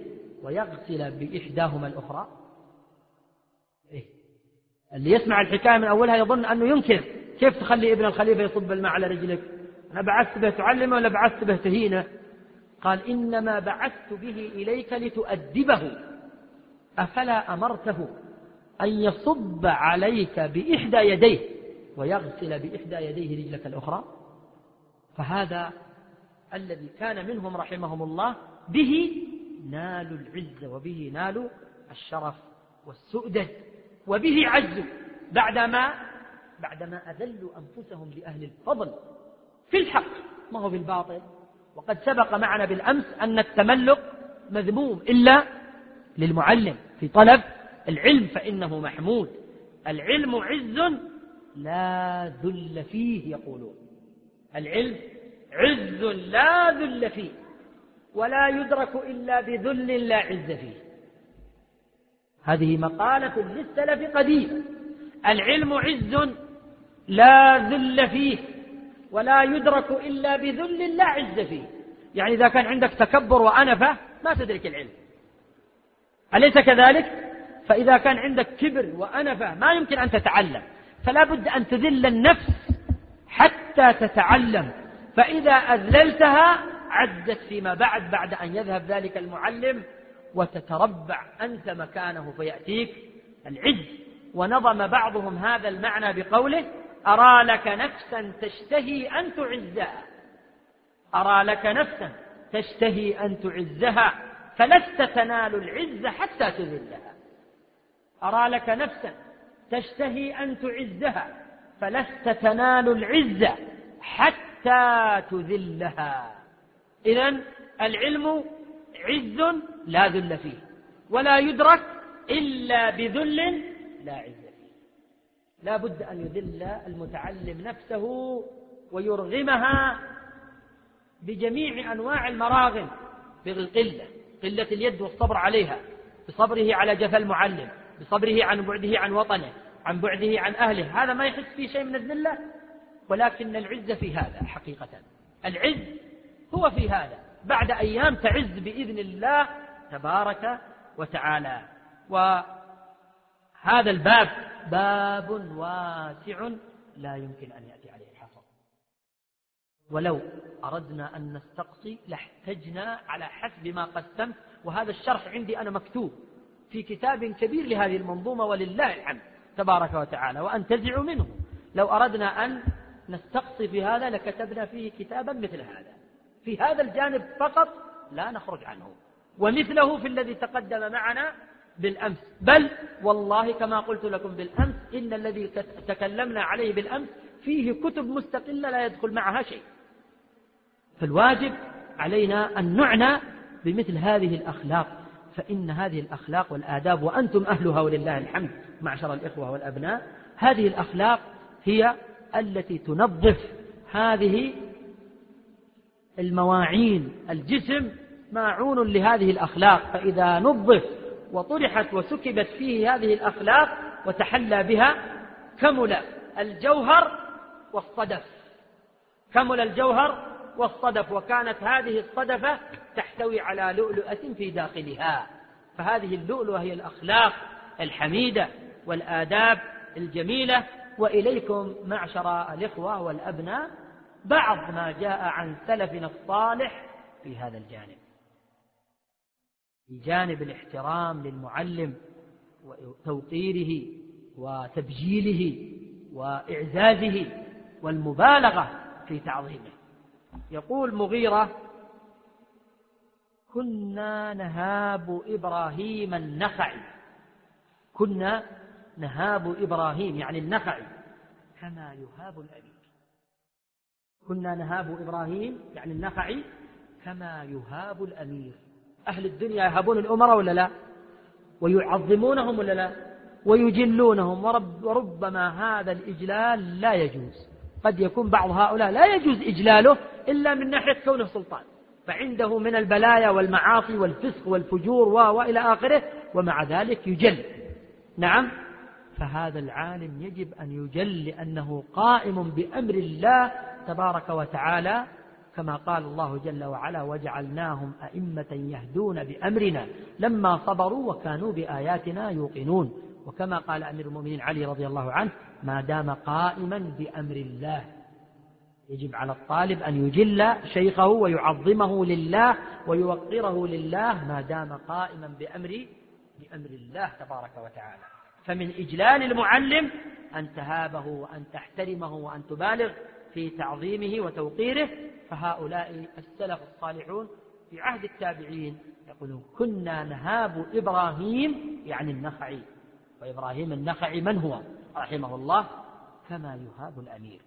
ويغسل بإحداهما الأخرى؟ إيه؟ اللي يسمع الحكاية من أولها يظن أنه ينكر. كيف تخلي ابن الخليفة يصب الماء على رجلك؟ أنا بعثت به تعلمه ولا بعثت به تهينه؟ قال إنما بعثت به إليك لتؤدبه أفلا أمرته أن يصب عليك بإحدى يديه ويغسل بإحدى يديه رجلك الأخرى؟ فهذا الذي كان منهم رحمهم الله به نالوا العزة وبه نالوا الشرف والسؤدة وبه عزوا بعدما بعدما أذلوا أنفسهم لأهل الفضل في الحق ما هو بالباطل؟ وقد سبق معنا بالأمس أن التملق مذموم إلا للمعلم في طلب العلم فإنه محمود. العلم عز لا ذل فيه يقولون. العلم عز لا ذل فيه ولا يدرك إلا بذل لا عز فيه. هذه مقالة للسلف قديم. العلم عز لا ذل فيه. ولا يدرك إلا بذل لا عز فيه. يعني إذا كان عندك تكبر وأنفة ما تدرك العلم. أليس كذلك؟ فإذا كان عندك كبر وأنفة ما يمكن أن تتعلم. فلا بد أن تذل النفس حتى تتعلم. فإذا أذللتها عدت فيما بعد بعد أن يذهب ذلك المعلم وتتربع أنت مكانه فيأتيك العز. ونظم بعضهم هذا المعنى بقوله أرى لك نفسا تشتهي أن تعزها. أرى لك نفسا تشتهي أن تعزها فلست تنال العز حتى تذلها. أرى لك نفسا تشتهي أن تعزها فلست تنال العز حتى تذلها. إذا العلم عز لا ذل فيه ولا يدرك إلا بذل لا عز. لا بد أن يذل المتعلم نفسه ويرغمها بجميع أنواع المراغم بالقلة قلة اليد والصبر عليها بصبره على جفا المعلم بصبره عن بعده عن وطنه عن بعده عن أهله هذا ما يحس فيه شيء من الذلة ولكن العز في هذا حقيقة. العز هو في هذا بعد أيام تعز بإذن الله تبارك وتعالى. وهذا الباب باب واسع لا يمكن أن يأتي عليه الحصر ولو أردنا أن نستقصي لاحتجنا على حسب ما قسمت وهذا الشرح عندي أنا مكتوب في كتاب كبير لهذه المنظومة ولله الحمد تبارك وتعالى وأنتزع منه. لو أردنا أن نستقصي في هذا لكتبنا فيه كتابا مثل هذا. في هذا الجانب فقط لا نخرج عنه. ومثله في الذي تقدم معنا بالأمس. بل والله كما قلت لكم بالأمس إن الذي تكلمنا عليه بالأمس فيه كتب مستقلة لا يدخل معها شيء. فالواجب علينا أن نعنى بمثل هذه الأخلاق. فإن هذه الأخلاق والآداب وأنتم أهلها ولله الحمد معشر الإخوة والأبناء هذه الأخلاق هي التي تنظف هذه المواعين الجسم ماعون لهذه الأخلاق. فإذا نظف وطرحت وسكبت فيه هذه الأخلاق وتحلى بها كمل الجوهر والصدف. كمل الجوهر والصدف وكانت هذه الصدفة تحتوي على لؤلؤة في داخلها. فهذه اللؤلؤة هي الأخلاق الحميدة والآداب الجميلة. وإليكم معشر الإخوة والأبناء بعض ما جاء عن سلفنا الصالح في هذا الجانب. في جانب الاحترام للمعلم وتوقيره وتبجيله وإعزازه والمبالغة في تعظيمه. يقول مغيرة كنا نهاب إبراهيم النخعي كنا نهاب إبراهيم يعني النخعي كما يهاب الأمير كنا نهاب إبراهيم يعني النخعي كما يهاب الأمير. أهل الدنيا يهابون الأمراء ولا لا؟ ويعظمونهم ولا لا؟ ويجلونهم. ورب وربما هذا الإجلال لا يجوز. قد يكون بعض هؤلاء لا يجوز إجلاله إلا من ناحية كونه سلطان. فعنده من البلايا والمعاصي والفسق والفجور وإلى آخره ومع ذلك يجل. نعم. فهذا العالم يجب أن يجل لأنه قائم بأمر الله تبارك وتعالى كما قال الله جل وعلا وجعلناهم أئمة يهدون بأمرنا لما صبروا وكانوا بآياتنا يوقنون. وكما قال أمير المؤمنين علي رضي الله عنه ما دام قائما بأمر الله يجب على الطالب أن يجل شيخه ويعظمه لله ويوقره لله. ما دام قائما بأمر بأمر الله تبارك وتعالى. فمن إجلال المعلم أن تهابه وأن تحترمه وأن تبالغ في تعظيمه وتوقيره فهؤلاء السلف الصالحون في عهد التابعين يقولون كنا نهاب إبراهيم يعني النخعي. وإبراهيم النخعي من هو؟ رحمه الله. كما يهاب الأمير.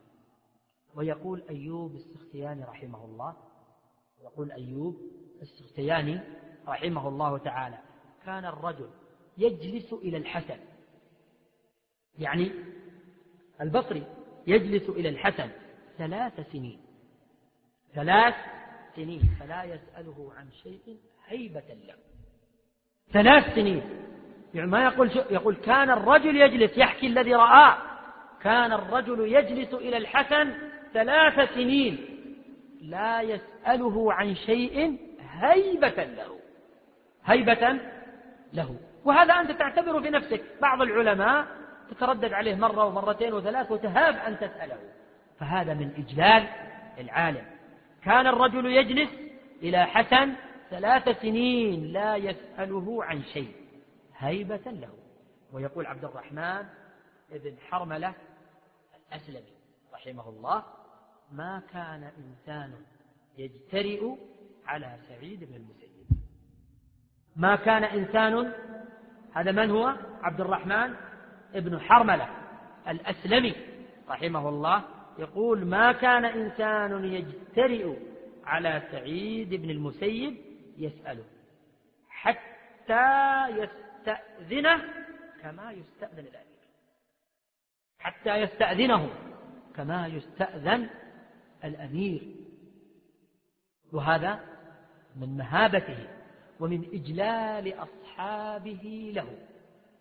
ويقول أيوب السختياني رحمه الله. يقول أيوب السختياني رحمه الله تعالى. كان الرجل يجلس إلى الحسن. يعني البصري يجلس إلى الحسن ثلاث سنين. ثلاث سنين فلا يسأله عن شيء هيبة له. ثلاث سنين. يعني ما يقول يقول كان الرجل يجلس يحكي الذي رآه كان الرجل يجلس إلى الحسن ثلاث سنين. لا يسأله عن شيء هيبة له. هيبة له. وهذا أنت تعتبره في نفسك. بعض العلماء تتردد عليه مرة ومرتين وثلاث وتهاب أن تسأله. فهذا من إجلال العالم. كان الرجل يجلس إلى حسن ثلاث سنين لا يسأله عن شيء هيبة له. ويقول عبد الرحمن ابن حرملة الأسلمي رحمه الله ما كان إنسان يجترئ على سعيد بن المسيب. ما كان إنسان هذا من هو؟ عبد الرحمن ابن حرملة الأسلمي رحمه الله. يقول ما كان إنسان يجترئ على سعيد بن المسيب يسأله حتى يستأذنه كما يستأذن الأمير حتى يستأذنه كما يستأذن الأمير. وهذا من مهابته ومن إجلال أصحابه له.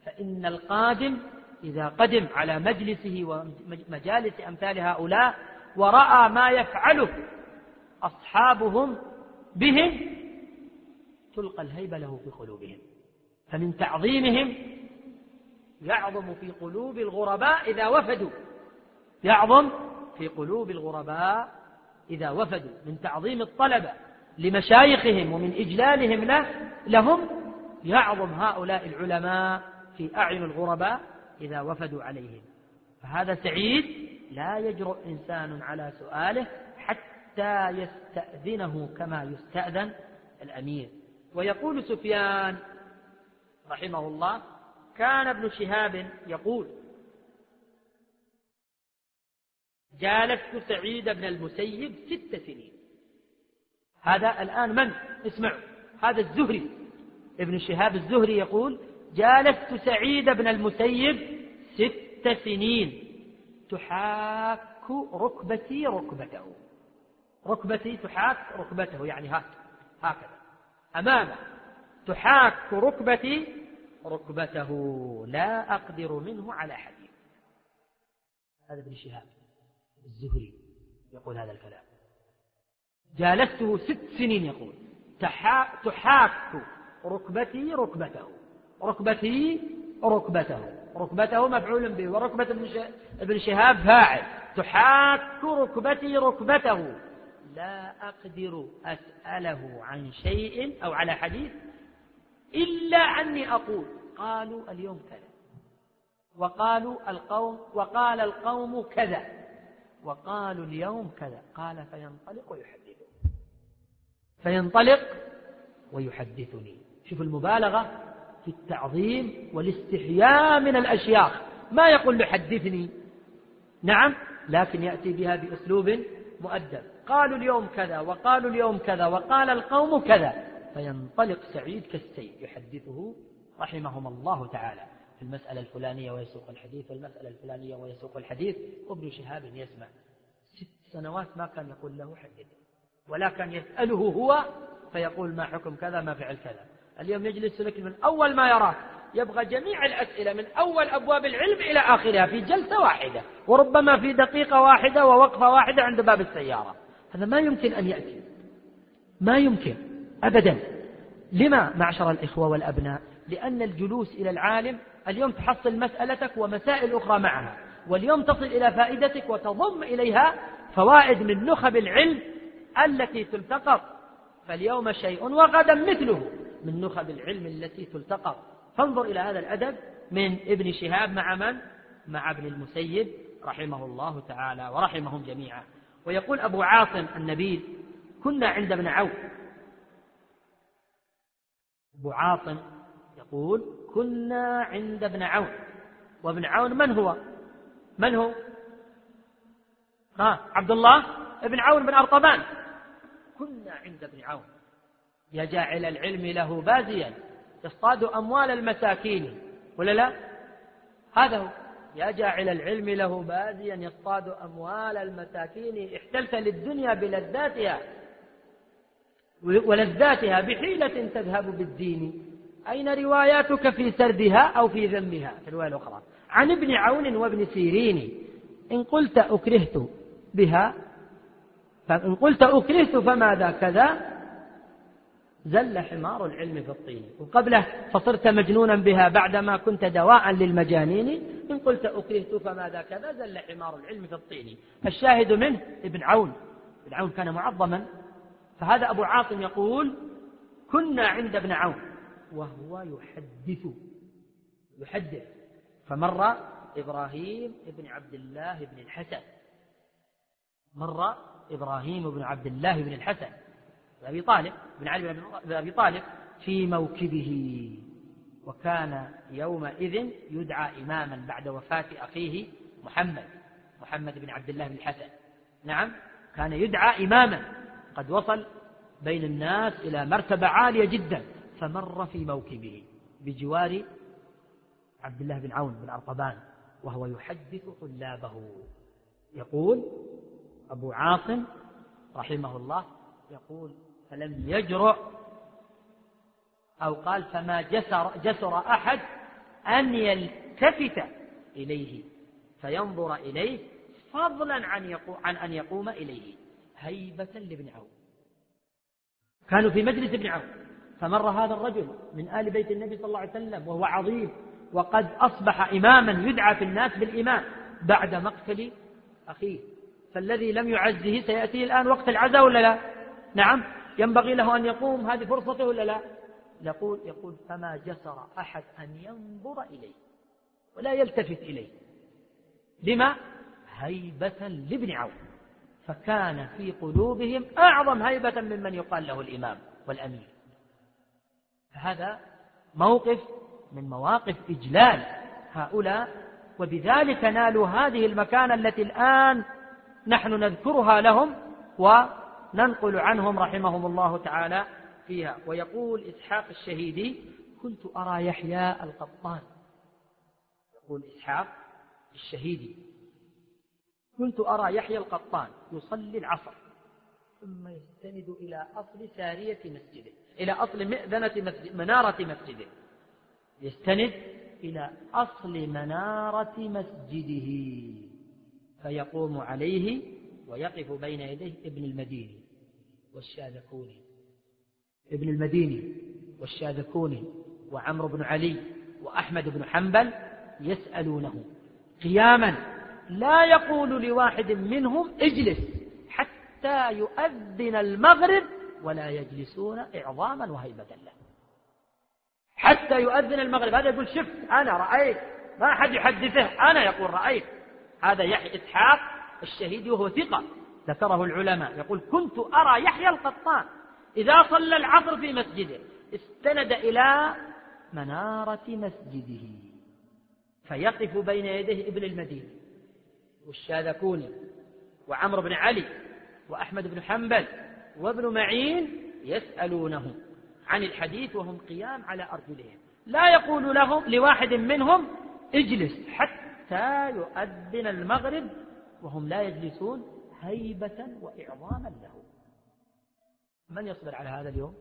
فإن القادم إذا قدم على مجلسه ومجالس أمثال هؤلاء ورأى ما يفعله أصحابهم بهم تلقى الهيبة له في قلوبهم فمن تعظيمهم يعظم في قلوب الغرباء إذا وفدوا يعظم في قلوب الغرباء إذا وفدوا من تعظيم الطلبة لمشايخهم ومن إجلالهم له لهم يعظم هؤلاء العلماء في أعين الغرباء إذا وفدوا عليهم. فهذا سعيد. لا يجرؤ إنسان على سؤاله حتى يستأذنه كما يستأذن الأمير. ويقول سفيان رحمه الله كان ابن شهاب يقول جالست سعيد بن المسيب ست سنين. هذا الآن من؟ اسمعوا. هذا الزهري. ابن شهاب الزهري يقول جالست سعيد بن المسيب ست سنين. تحاك ركبتي ركبته. ركبتي تحاك ركبته يعني هكذا. أمامه. تحاك ركبتي ركبته. لا أقدر منه على حديث. هذا ابن شهاب الزهري يقول هذا الكلام. جالسته ست سنين يقول. تحاك ركبتي ركبته. ركبتي ركبته. ركبته مفعول به. وركبة ابن شهاب فاعل. تحاك ركبتي ركبته. لا أقدر أسأله عن شيء أو على حديث إلا أني أقول قالوا اليوم كذا. وقالوا القوم وقال القوم كذا. وقالوا اليوم كذا. قال فينطلق ويحدثني فينطلق ويحدثني. شوف المبالغة. في التعظيم والاستحياء من الأشياخ. ما يقول له حدثني نعم لكن يأتي بها بأسلوب مؤدب. قالوا اليوم كذا وقالوا اليوم كذا وقال القوم كذا. فينطلق سعيد كالسيل يحدثه رحمهم الله تعالى. في المسألة الفلانية ويسوق الحديث والمسألة الفلانية ويسوق الحديث. وابن شهاب يسمع. ست سنوات ما كان يقول له حدث ولا كان يسأله هو فيقول ما حكم كذا ما فعل كذا. اليوم يجلس لك من أول ما يراك. يبغى جميع الأسئلة من أول أبواب العلم إلى آخرها في جلسة واحدة. وربما في دقيقة واحدة ووقفة واحدة عند باب السيارة. هذا ما يمكن أن يأتي. ما يمكن. أبدا. لما معشر الإخوة والأبناء؟ لأن الجلوس إلى العالم اليوم تحصل مسألتك ومسائل أخرى معها واليوم تصل إلى فائدتك وتضم إليها فوائد من نخب العلم التي تلتقط. فاليوم شيء وغدا مثله. من نخب العلم التي تلتقط فانظر إلى هذا الأدب من ابن شهاب مع من؟ مع ابن المسيب رحمه الله تعالى ورحمهم جميعا. ويقول أبو عاصم النبيل كنا عند ابن عوف. أبو عاصم يقول كنا عند ابن عون وابن عون من هو؟ من هو؟ ها عبد الله ابن عون بن أرطبان. كنا عند ابن عون. يا جاعل العلم له بازيا يصطاد أموال المساكين ولا لا؟ هذا هو. يا جاعل العلم له بازيا يصطاد أموال المساكين احتلت للدنيا بلذاتها ولذاتها بحيلة تذهب بالدين. أين رواياتك في سردها أو في ذمها؟ في الرواية الأخرى عن ابن عون وابن سيرين. إن قلت أكرهت بها فإن قلت أكرهت فماذا؟ كذا. زل حمار العلم في الطين. وقبله فصرت مجنونا بها بعدما كنت دواء للمجانين. إن قلت أكرهت فماذا كذا زل حمار العلم في الطين. الشاهد منه ابن عون. ابن عون كان معظما. فهذا أبو عاصم يقول كنا عند ابن عون. وهو يحدث. يحدث. فمر إبراهيم بن عبد الله بن الحسن. مر إبراهيم بن عبد الله بن الحسن. أبي طالب بن علي بن أبي طالب في موكبه وكان يومئذ يدعى إماما بعد وفاة أخيه محمد محمد بن عبد الله بن الحسن. نعم كان يدعى إماما قد وصل بين الناس إلى مرتبة عالية جدا فمر في موكبه بجوار عبد الله بن عون بن أرقبان وهو يحدث طلابه. يقول أبو عاصم رحمه الله يقول فلم يجرؤ أو قال فما جسر, جسر أحد أن يلتفت إليه فينظر إليه فضلا عن, عن أن يقوم إليه. هيبة لابن عون. كانوا في مجلس ابن عون. فمر هذا الرجل من آل بيت النبي صلى الله عليه وسلم وهو عظيم وقد أصبح إماما يدعى في الناس بالإمام بعد مقتل أخيه. فالذي لم يعزه سيأتيه الآن وقت العزاء ولا لا؟ نعم. ينبغي له أن يقوم هذه فرصته ولا لا؟ يقول يقول فما جسر أحد أن ينظر إليه ولا يلتفت إليه. لما هيبة لابن عون. فكان في قلوبهم أعظم هيبة ممن يقال له الإمام والأمير. فهذا موقف من مواقف إجلال هؤلاء وبذلك نالوا هذه المكانة التي الآن نحن نذكرها لهم وننقل عنهم رحمهم الله تعالى فيها. ويقول إسحاق الشهيدي كنت أرى يحيى القطان يقول إسحاق الشهيدي كنت أرى يحيى القطان يصلي العصر ثم يستند إلى أصل سارية مسجده إلى أصل مئذنة مسجد منارة مسجده يستند إلى أصل منارة مسجده فيقوم عليه ويقف بين يديه ابن المديني. والشاذكوني. ابن المديني. والشاذكوني وعمرو بن علي وأحمد بن حنبل يسألونه قياما لا يقول لواحد منهم اجلس حتى يؤذن المغرب ولا يجلسون إعظاما وهيبة له. حتى يؤذن المغرب. هذا يقول شفت أنا رأيت. ما أحد يحدثه. أنا يقول رأيت. هذا يحيى إسحاق الشهيد وهو ثقة. ذكره العلماء. يقول كنت أرى يحيى القطان إذا صلى العصر في مسجده استند إلى منارة مسجده فيقف بين يديه ابن المدينة. والشاذكوني وعمرو بن علي وأحمد بن حنبل وابن معين يسألونه عن الحديث وهم قيام على أرجلهم. لا يقول لهم لواحد منهم اجلس حتى يؤذن المغرب وهم لا يجلسون هيبة وإعظاما له. من يصبر على هذا اليوم؟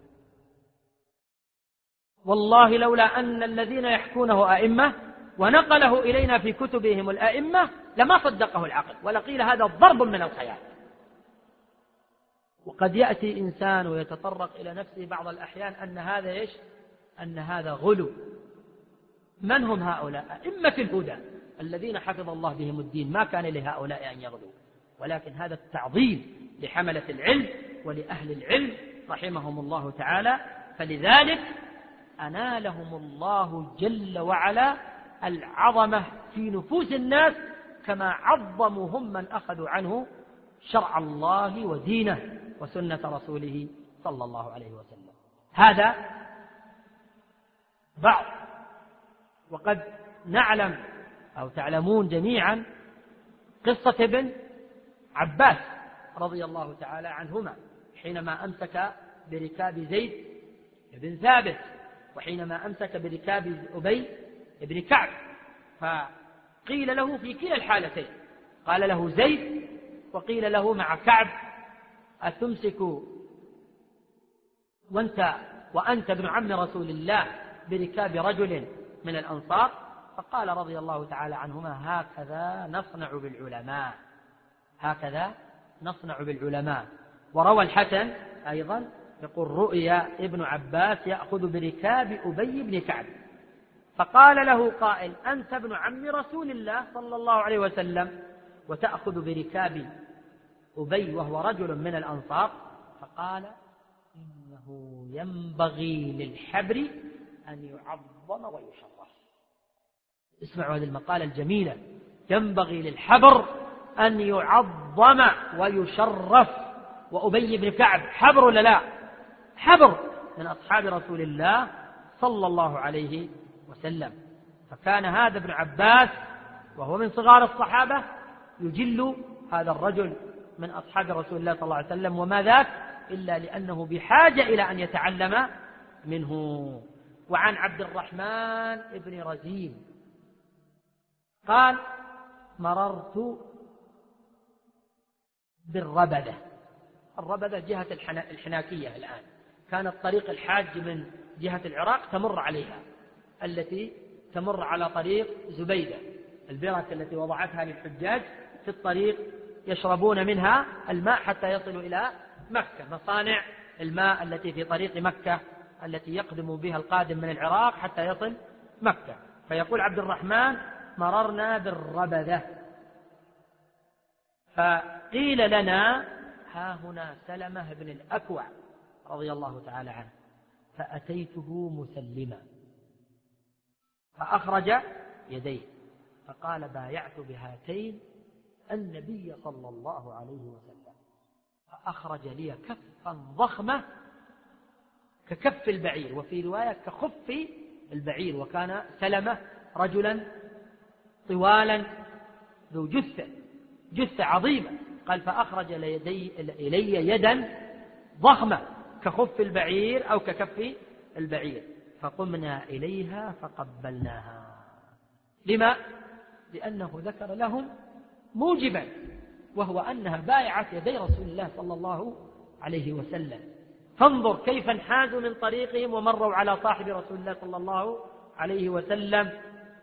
والله لولا أن الذين يحكونه أئمة ونقله إلينا في كتبهم الأئمة لما صدقه العقل ولقيل هذا ضرب من الخيال. وقد يأتي إنسان ويتطرق إلى نفسه بعض الأحيان أن هذا إيش؟ أن هذا غلو. من هم هؤلاء؟ أئمة الهدى الذين حفظ الله بهم الدين. ما كان لهؤلاء أن يغلوا ولكن هذا التعظيم لحملة العلم ولأهل العلم رحمهم الله تعالى. فلذلك أنالهم الله جل وعلا العظمة في نفوس الناس كما عظموا هم من أخذوا عنه شرع الله ودينه وسنة رسوله صلى الله عليه وسلم. هذا بعض وقد نعلم أو تعلمون جميعا قصة ابن عباس رضي الله تعالى عنهما حينما أمسك بركاب زيد بن ثابت وحينما أمسك بركاب أبي بن كعب فقيل له في كلا الحالتين قال له زيد وقيل له مع كعب أتمسك وأنت وأنت ابن عم رسول الله بركاب رجل من الأنصار؟ فقال رضي الله تعالى عنهما هكذا نصنع بالعلماء. هكذا نصنع بالعلماء. وروى الحسن أيضا يقول رؤيا ابن عباس يأخذ بركاب أبي بن كعب. فقال له قائل أنت ابن عم رسول الله صلى الله عليه وسلم وتأخذ بركاب أبي وهو رجل من الأنصار؟ فقال إنه ينبغي للحبر أن يعظم ويشرف. اسمعوا هذه المقالة الجميلة. ينبغي للحبر أن يعظم ويشرف. وأبي بن كعب حبر ولا لا؟ حبر من أصحاب رسول الله صلى الله عليه وسلم. فكان هذا ابن عباس وهو من صغار الصحابة يجل هذا الرجل من أصحاب رسول الله صلى الله عليه وسلم. وما ذاك إلا لأنه بحاجة إلى أن يتعلم منه. وعن عبد الرحمن بن رزين قال مررت بالربدة. الربدة جهة الحناكية الآن. كانت طريق الحاج من جهة العراق تمر عليها التي تمر على طريق زبيدة. البركة التي وضعتها للحجاج في الطريق يشربون منها الماء حتى يصلوا إلى مكة. مصانع الماء التي في طريق مكة التي يقدم بها القادم من العراق حتى يصل مكة. فيقول عبد الرحمن مررنا بالربذة فقيل لنا ها هنا سلمة بن الأكوع رضي الله تعالى عنه فأتيته مسلما فأخرج يديه فقال بايعت بهاتين النبي صلى الله عليه وسلم فأخرج لي كفا ضخمة ككف البعير وفي رواية كخف البعير وكان سلمة رجلا طوالا ذو جثة. جثة عظيمة. قال فأخرج ليدي إلي يدا ضخمة كخف البعير أو ككف البعير. فقمنا إليها فقبلناها. لما؟ لأنه ذكر لهم موجبا وهو أنها بايعت يدي رسول الله صلى الله عليه وسلم. فانظر كيف انحازوا من طريقهم ومروا على صاحب رسول الله صلى الله عليه وسلم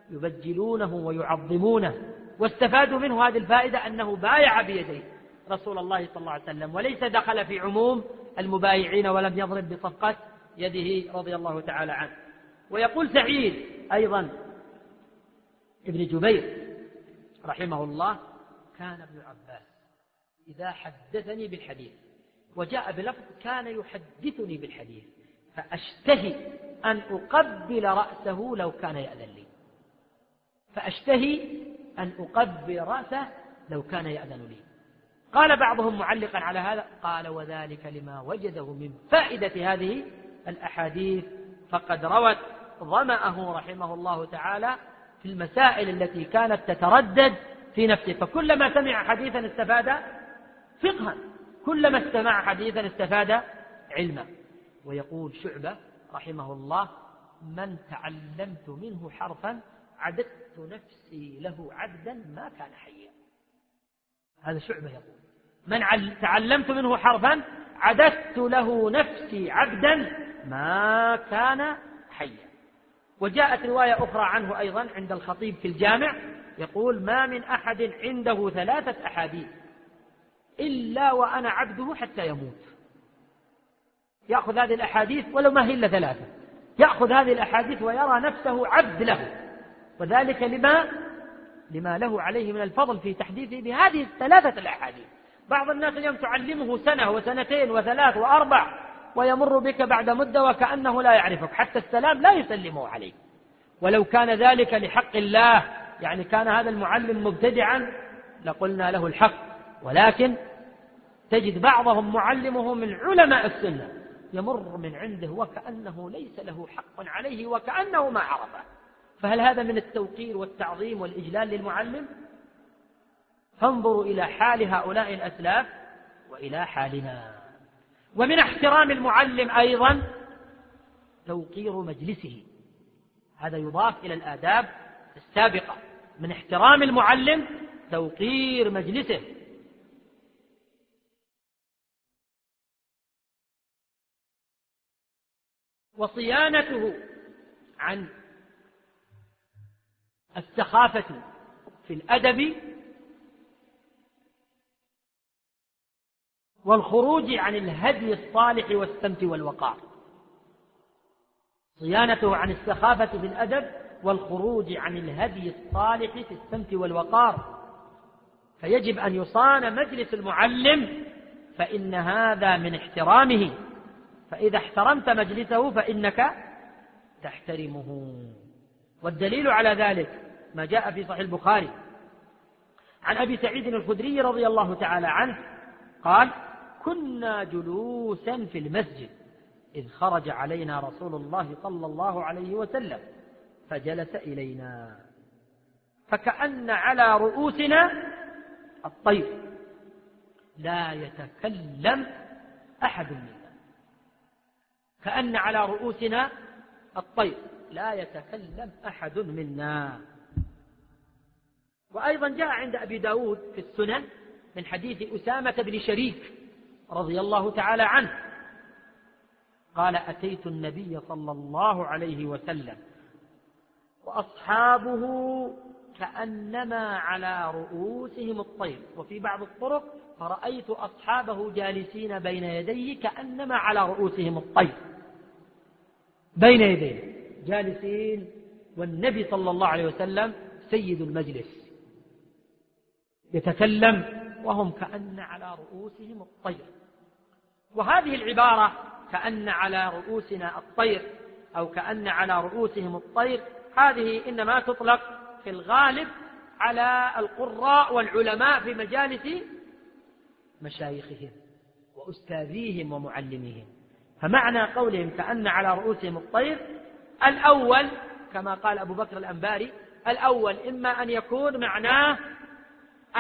يبجلونه ويعظمونه. واستفادوا منه هذه الفائدة أنه بايع بيديه رسول الله صلى الله عليه وسلم وليس دخل في عموم المبايعين ولم يضرب بصفقة يده رضي الله تعالى عنه. ويقول سعيد أيضا ابن جبير رحمه الله كان ابن عباس إذا حدثني بالحديث وجاء بلفظ كان يحدثني بالحديث فأشتهي أن أقبل رأسه لو كان يأذن لي. فأشتهي أن أقبل رأسه لو كان يأذن لي. قال بعضهم معلقا على هذا قال وذلك لما وجده من فائدة هذه الأحاديث فقد روت ظمأه رحمه الله تعالى في المسائل التي كانت تتردد في نفسه. فكلما سمع حديثا استفاد فقها كلما استمع حديثا استفاد علما. ويقول شعبة رحمه الله من تعلمت منه حرفا عددت نفسي له عبدا ما كان حيا. هذا شعبة يقول. من تعلمت منه حرفا عددت له نفسي عبدا ما كان حيا. وجاءت رواية أخرى عنه أيضا عند الخطيب في الجامع يقول ما من أحد عنده ثلاثة أحاديث إلا وأنا عبده حتى يموت. يأخذ هذه الأحاديث ولو ما هي إلا ثلاثة. يأخذ هذه الأحاديث ويرى نفسه عبد له. وذلك لما لما له عليه من الفضل في تحديثه بهذه الثلاثة الأحاديث. بعض الناس اليوم تعلمه سنة وسنتين وثلاث وأربع ويمر بك بعد مدة وكأنه لا يعرفك حتى السلام لا يسلمه عليك. ولو كان ذلك لحق الله يعني كان هذا المعلم مبتدعا لقلنا له الحق. ولكن تجد بعضهم معلمه من علماء السنة يمر من عنده وكأنه ليس له حق عليه وكأنه ما عرفه. فهل هذا من التوقير والتعظيم والإجلال للمعلم؟ فانظروا إلى حال هؤلاء الأسلاف وإلى حالنا. ومن احترام المعلم أيضا توقير مجلسه. هذا يضاف إلى الآداب السابقة. من احترام المعلم توقير مجلسه. وصيانته عن السخافة في الأدب والخروج عن الهدي الصالح والسمت والوقار. صيانته عن السخافة في الأدب والخروج عن الهدي الصالح في السمت والوقار. فيجب أن يصان مجلس المعلم فإن هذا من احترامه. فإذا احترمت مجلسه فإنك تحترمه. والدليل على ذلك ما جاء في صحيح البخاري. عن أبي سعيد الخدري رضي الله تعالى عنه قال كنا جلوسا في المسجد إذ خرج علينا رسول الله صلى الله عليه وسلم فجلس إلينا فكأن على رؤوسنا الطير لا يتكلم أحد منا كأن على رؤوسنا الطير. لا يتكلم أحد منا. وأيضا جاء عند أبي داود في السنن من حديث أسامة بن شريك رضي الله تعالى عنه. قال أتيت النبي صلى الله عليه وسلم وأصحابه كأنما على رؤوسهم الطير وفي بعض الطرق فرأيت أصحابه جالسين بين يديه كأنما على رؤوسهم الطير. بين يديه. جالسين والنبي صلى الله عليه وسلم سيد المجلس. يتكلم وهم كأن على رؤوسهم الطير. وهذه العبارة كأن على رؤوسنا الطير أو كأن على رؤوسهم الطير هذه إنما تطلق في الغالب على القراء والعلماء في مجالس مشايخهم وأستاذيهم ومعلميهم. فمعنى قولهم كأن على رؤوسهم الطير الأول كما قال أبو بكر الأنباري الأول إما أن يكون معناه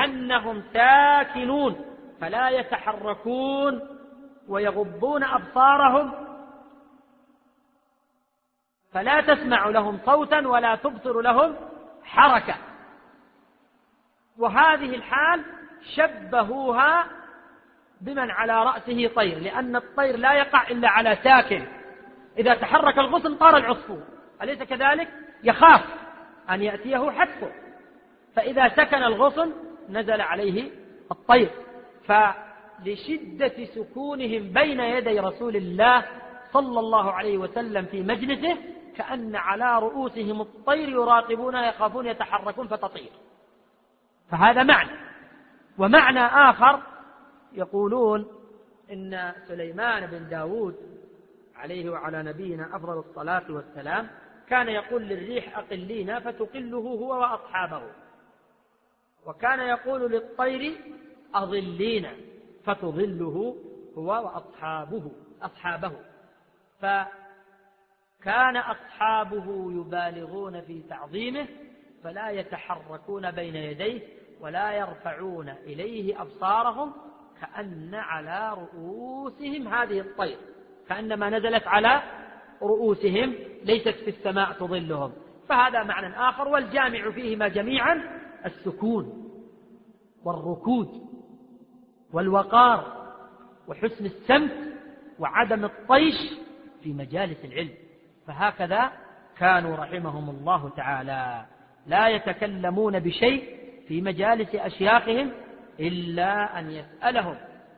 أنهم ساكنون فلا يتحركون ويغضون أبصارهم فلا تسمع لهم صوتا ولا تبصر لهم حركة. وهذه الحال شبهوها بمن على رأسه طير لأن الطير لا يقع إلا على ساكن. إذا تحرك الغصن طار العصفور أليس كذلك؟ يخاف أن يأتيه حتفه فإذا سكن الغصن نزل عليه الطير. فلشدة سكونهم بين يدي رسول الله صلى الله عليه وسلم في مجلسه كأن على رؤوسهم الطير يراقبون يخافون يتحركون فتطير. فهذا معنى. ومعنى آخر يقولون إن سليمان بن داود عليه وعلى نبينا أفضل الصلاة والسلام كان يقول للريح أقلينا فتقله هو وأصحابه. وكان يقول للطير أظلينا فتظله هو وأصحابه أصحابه. فكان أصحابه يبالغون في تعظيمه فلا يتحركون بين يديه ولا يرفعون إليه أبصارهم كأن على رؤوسهم هذه الطير. كأنما نزلت على رؤوسهم ليست في السماء تظلهم. فهذا معنى آخر والجامع فيهما جميعا السكون والركود والوقار وحسن السمت وعدم الطيش في مجالس العلم. فهكذا كانوا رحمهم الله تعالى. لا يتكلمون بشيء في مجالس أشياخهم إلا أن يسألهم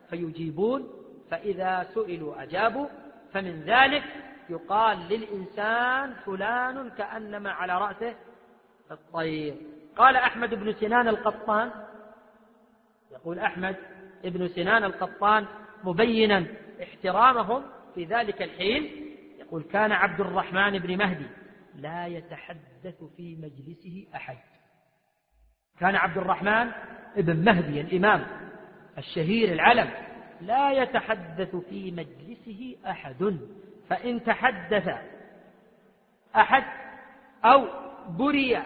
فيجيبون فإذا سئلوا أجابوا فمن ذلك يقال للإنسان فلان كأنما على رأسه الطير. قال أحمد بن سنان القطان يقول أحمد بن سنان القطان مبينا احترامهم في ذلك الحين يقول كان عبد الرحمن بن مهدي لا يتحدث في مجلسه أحد. كان عبد الرحمن بن مهدي الإمام الشهير العلم لا يتحدث في مجلسه أحد. فإن تحدث أحد أو بري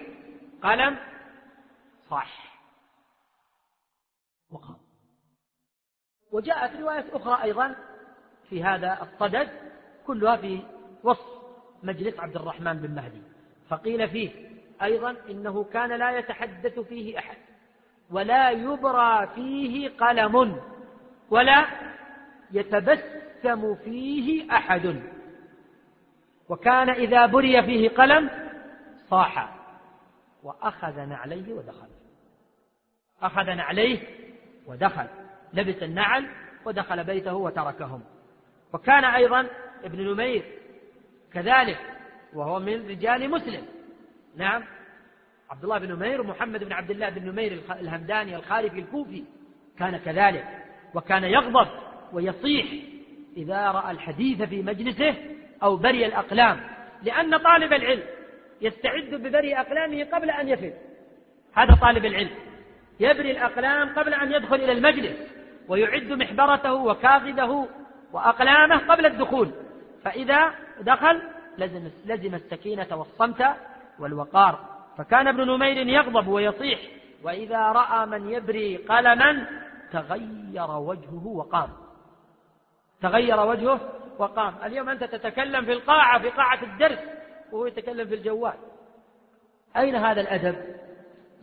قلم صح. وقام وجاءت رواية أخرى أيضا في هذا الصدد كلها في وصف مجلس عبد الرحمن بن مهدي. فقيل فيه أيضا إنه كان لا يتحدث فيه أحد ولا يبرى فيه قلم. ولا يتبسم فيه أحد. وكان إذا بري فيه قلم صاح. وأخذ نعليه ودخل. أخذ نعليه ودخل. لبس النعل ودخل بيته وتركهم. وكان أيضا ابن نمير كذلك وهو من رجال مسلم. نعم. عبد الله بن نمير ومحمد بن عبد الله بن نمير الهمداني الخالفي الكوفي كان كذلك. وكان يغضب ويصيح إذا رأى الحديث في مجلسه أو بري الأقلام لأن طالب العلم يستعد ببري أقلامه قبل أن يفل هذا طالب العلم. يبري الأقلام قبل أن يدخل إلى المجلس ويعد محبرته وكاغده وأقلامه قبل الدخول. فإذا دخل لزم, لزم السكينة والصمت والوقار. فكان ابن نمير يغضب ويصيح وإذا رأى من يبري قلما تغير وجهه وقام. تغير وجهه وقام. اليوم أنت تتكلم في القاعة في قاعة الدرس وهو يتكلم في الجوال. أين هذا الأدب؟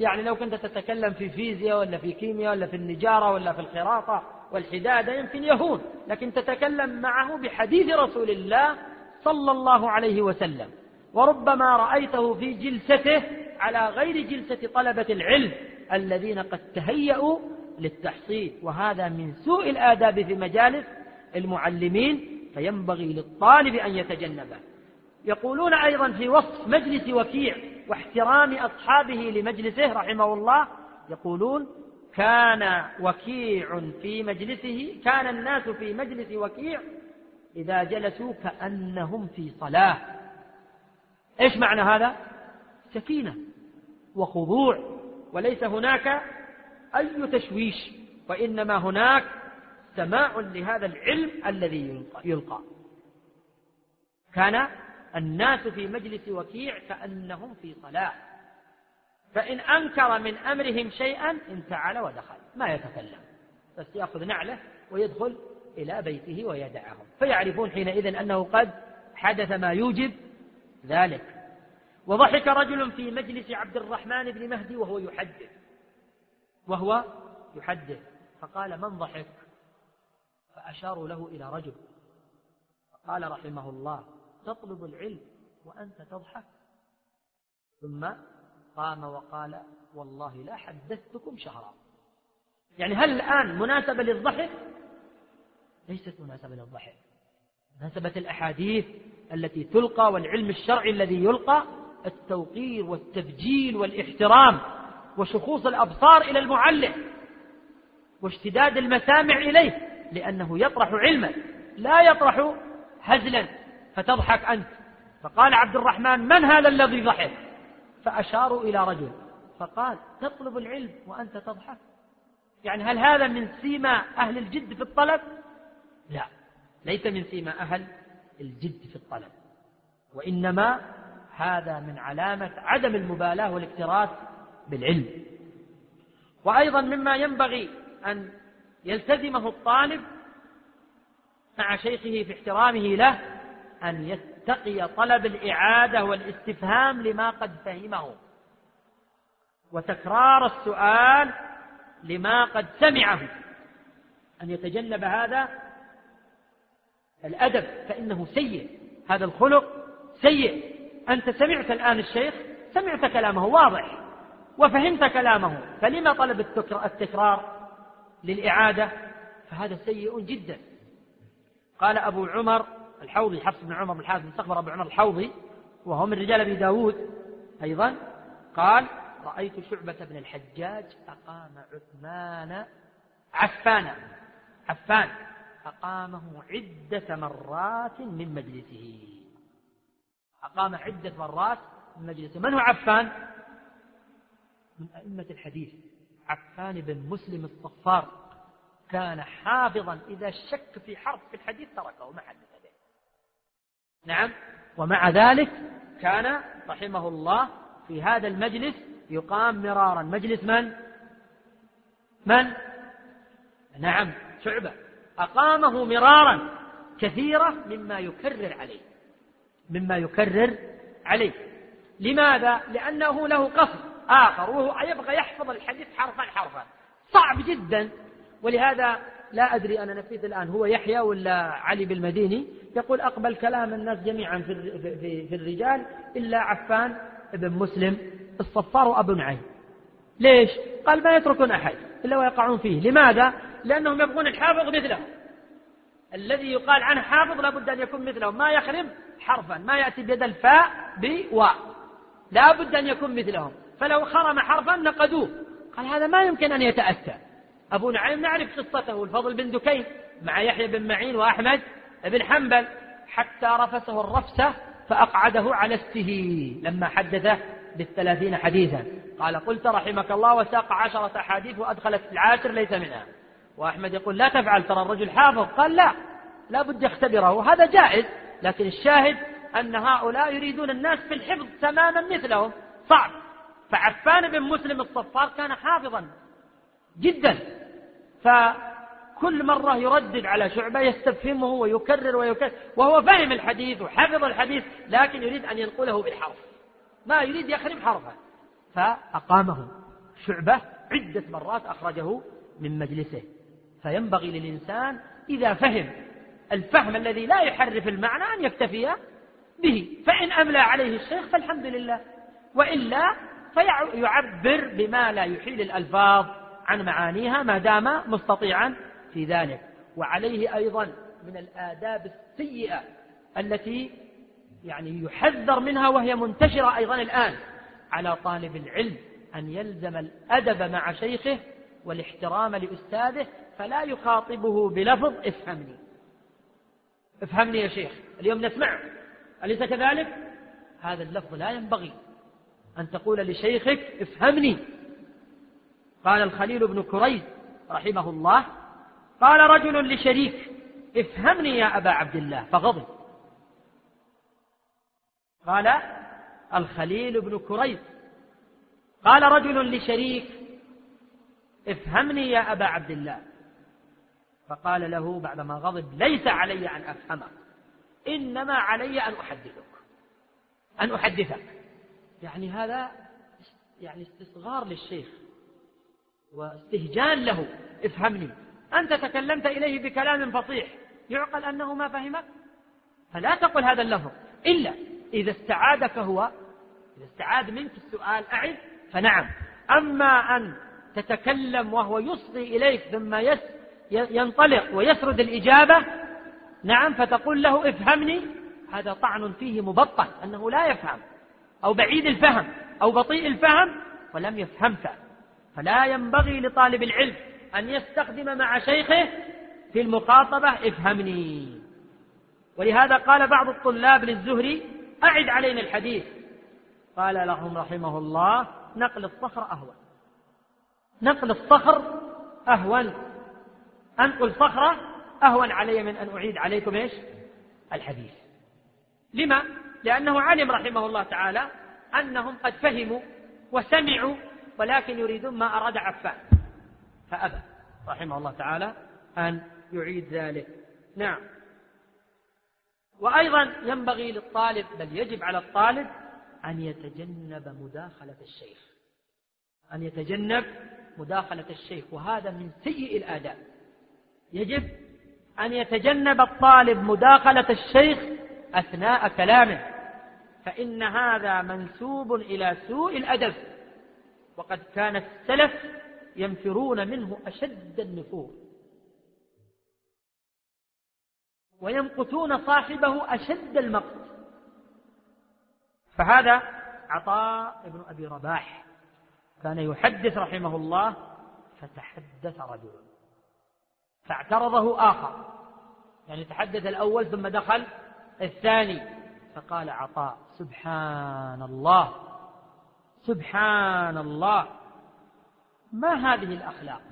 يعني لو كنت تتكلم في فيزياء ولا في كيمياء ولا في النجارة ولا في الخراطة والحدادة يمكن يهون. لكن تتكلم معه بحديث رسول الله صلى الله عليه وسلم. وربما رأيته في جلسته على غير جلسة طلبة العلم الذين قد تهيأوا للتحصيل وهذا من سوء الآداب في مجالس المعلمين فينبغي للطالب أن يتجنبه. يقولون أيضا في وصف مجلس وكيع واحترام أصحابه لمجلسه رحمه الله يقولون كان وكيع في مجلسه كان الناس في مجلس وكيع إذا جلسوا كأنهم في صلاة. إيش معنى هذا؟ سكينة وخضوع وليس هناك أي تشويش وإنما هناك سماع لهذا العلم الذي يلقى كان الناس في مجلس وكيع كأنهم في صلاة. فإن أنكر من أمرهم شيئا انتعل ودخل ما يتكلم. بس يأخذ نعله ويدخل إلى بيته ويدعهم فيعرفون حينئذ أنه قد حدث ما يوجب ذلك. وضحك رجل في مجلس عبد الرحمن بن مهدي وهو يحدث. وهو يحدث. فقال من ضحك؟ فأشاروا له إلى رجل. فقال رحمه الله تطلب العلم وأنت تضحك. ثم قام وقال والله لا حدثتكم شهرا. يعني هل الآن مناسبة للضحك؟ ليست مناسبة للضحك. مناسبة الأحاديث التي تلقى والعلم الشرعي الذي يلقى التوقير والتبجيل والاحترام. وشخوص الأبصار إلى المعلم واشتداد المسامع إليه لأنه يطرح علما لا يطرح هزلا فتضحك أنت. فقال عبد الرحمن من هذا الذي ضحك؟ فأشاروا إلى رجل. فقال تطلب العلم وأنت تضحك. يعني هل هذا من سيما أهل الجد في الطلب؟ لا ليس من سيما أهل الجد في الطلب. وإنما هذا من علامة عدم المبالاة والاكتراث بالعلم. وأيضا مما ينبغي أن يلتزمه الطالب مع شيخه في احترامه له أن يتقي طلب الإعادة والاستفهام لما قد فهمه. وتكرار السؤال لما قد سمعه. أن يتجنب هذا الأدب فإنه سيء. هذا الخلق سيء. أنت سمعت الآن الشيخ سمعت كلامه واضح. وفهمت كلامه. فلما طلب التكرار للإعادة فهذا سيء جدا. قال أبو عمر الحوضي حفص بن عمر بن الحارث استخبر أبو عمر الحوضي وهو من رجال أبي داود أيضا قال رأيت شعبة بن الحجاج أقام عثمان عفان عفان أقامه عدة مرات من مجلسه. أقام عدة مرات من مجلسه. من هو عفان؟ من أئمة الحديث عفان بن مسلم الصفار كان حافظا إذا شك في حرف في الحديث تركه ما حدث به. نعم ومع ذلك كان رحمه الله في هذا المجلس يقام مرارا. مجلس من؟ من؟ نعم شعبة. أقامه مرارا كثيرة مما يكرر عليه. مما يكرر عليه. لماذا؟ لأنه له قصد. آخر وهو يبغى يحفظ الحديث حرفا حرفا. صعب جدا. ولهذا لا أدري أنا نسيت الآن هو يحيى ولا علي بالمديني؟ يقول أقبل كلام الناس جميعا في, في, في الرجال إلا عفان بن مسلم الصفار وأبو نعيم. ليش؟ قال ما يتركون أحد إلا ويقعون فيه. لماذا؟ لأنهم يبغون الحافظ مثله. الذي يقال عنه حافظ لابد أن يكون مثله. ما يخرم حرفا ما يأتي بيد الفاء بواء. لا بد أن يكون مثلهم. فلو خرم حرفا نقدوه. قال هذا ما يمكن أن يتأتى. أبو نعيم نعرف قصته الفضل بن دكين مع يحيى بن معين وأحمد بن حنبل حتى رفسه الرفسة فأقعده على استه لما حدثه بالثلاثين حديثا. قال قلت رحمك الله وساق عشرة أحاديث وأدخلت العاشر ليس منها. وأحمد يقول لا تفعل ترى الرجل حافظ. قال لا لا بد يختبره. هذا جائز لكن الشاهد أن هؤلاء يريدون الناس في الحفظ تماما مثلهم. صعب. فعفان بن مسلم الصفار كان حافظا جدا. فكل مرة يردد على شعبة يستفهمه ويكرر ويكرر وهو فهم الحديث وحفظ الحديث لكن يريد أن ينقله بالحرف. ما يريد يخرب حرفا فأقامه. شعبة عدة مرات أخرجه من مجلسه. فينبغي للإنسان إذا فهم الفهم الذي لا يحرف المعنى أن يكتفي به. فإن أملى عليه الشيخ فالحمد لله. وإلا فيعبر بما لا يحيل الألفاظ عن معانيها ما دام مستطيعا في ذلك. وعليه أيضا من الآداب السيئة التي يعني يحذر منها وهي منتشرة أيضا الآن على طالب العلم أن يلزم الأدب مع شيخه والاحترام لأستاذه فلا يخاطبه بلفظ افهمني افهمني يا شيخ اليوم نسمع أليس كذلك؟ هذا اللفظ لا ينبغي. أن تقول لشيخك افهمني. قال الخليل بن كريز رحمه الله قال رجل لشريك افهمني يا أبا عبد الله فغضب. قال الخليل بن كريز قال رجل لشريك افهمني يا أبا عبد الله. فقال له بعدما غضب ليس علي أن أفهمك إنما علي أن أحدثك أن أحدثك. يعني هذا يعني استصغار للشيخ واستهجان له افهمني. أنت تكلمت إليه بكلام فصيح يعقل أنه ما فهمك؟ فلا تقل هذا اللفظ. إلا إذا استعادك هو إذا استعاد منك السؤال أعد فنعم. أما أن تتكلم وهو يصغي إليك ثم يس ينطلق ويسرد الإجابة نعم فتقول له افهمني هذا طعن فيه مبطن أنه لا يفهم. أو بعيد الفهم أو بطيء الفهم ولم يفهمك. فلا ينبغي لطالب العلم أن يستخدم مع شيخه في المخاطبة افهمني. ولهذا قال بعض الطلاب للزهري أعد علينا الحديث. قال لهم رحمه الله نقل الصخر أهون. نقل الصخر أهون. أنقل صخرة أهون علي من أن أعيد عليكم إيش؟ الحديث. لما؟ لأنه علم رحمه الله تعالى أنهم قد فهموا وسمعوا ولكن يريدون ما أراد عفان فأبى رحمه الله تعالى أن يعيد ذلك. نعم. وأيضا ينبغي للطالب بل يجب على الطالب أن يتجنب مداخلة الشيخ. أن يتجنب مداخلة الشيخ وهذا من سيء الآداب. يجب أن يتجنب الطالب مداخلة الشيخ أثناء كلامه. فإن هذا منسوب إلى سوء الأدب. وقد كان السلف ينفرون منه أشد النفور. ويمقتون صاحبه أشد المقت. فهذا عطاء ابن أبي رباح. كان يحدث رحمه الله فتحدث رجل. فاعترضه آخر. يعني تحدث الأول ثم دخل الثاني. فقال عطاء سبحان الله سبحان الله ما هذه الأخلاق؟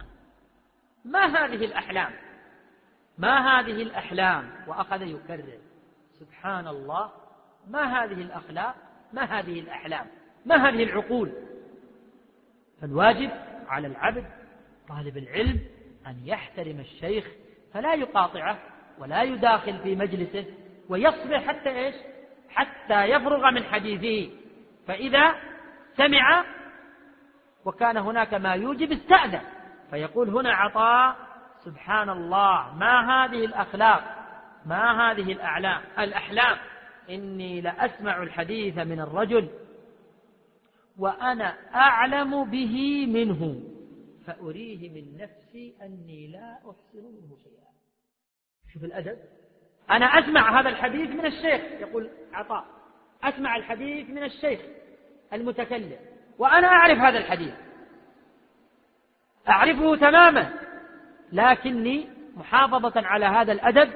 ما هذه الأحلام؟ ما هذه الأحلام؟ وأخذ يكرر سبحان الله ما هذه الأخلاق؟ ما هذه الأحلام؟ ما هذه العقول؟ فالواجب على العبد طالب العلم أن يحترم الشيخ فلا يقاطعه ولا يداخل في مجلسه ويصبر حتى إيش؟ حتى يفرغ من حديثه. فإذا سمع وكان هناك ما يوجب استأذن فيقول هنا عطاء سبحان الله ما هذه الأخلاق؟ ما هذه الأعلام؟ الأحلام. إني لأسمع الحديث من الرجل وأنا أعلم به منه. فأريه من نفسي أني لا أحسن منه شيئا. شوف الأدب. أنا أسمع هذا الحديث من الشيخ يقول عطاء. أسمع الحديث من الشيخ المتكلم وأنا أعرف هذا الحديث. أعرفه تماما لكني محافظة على هذا الأدب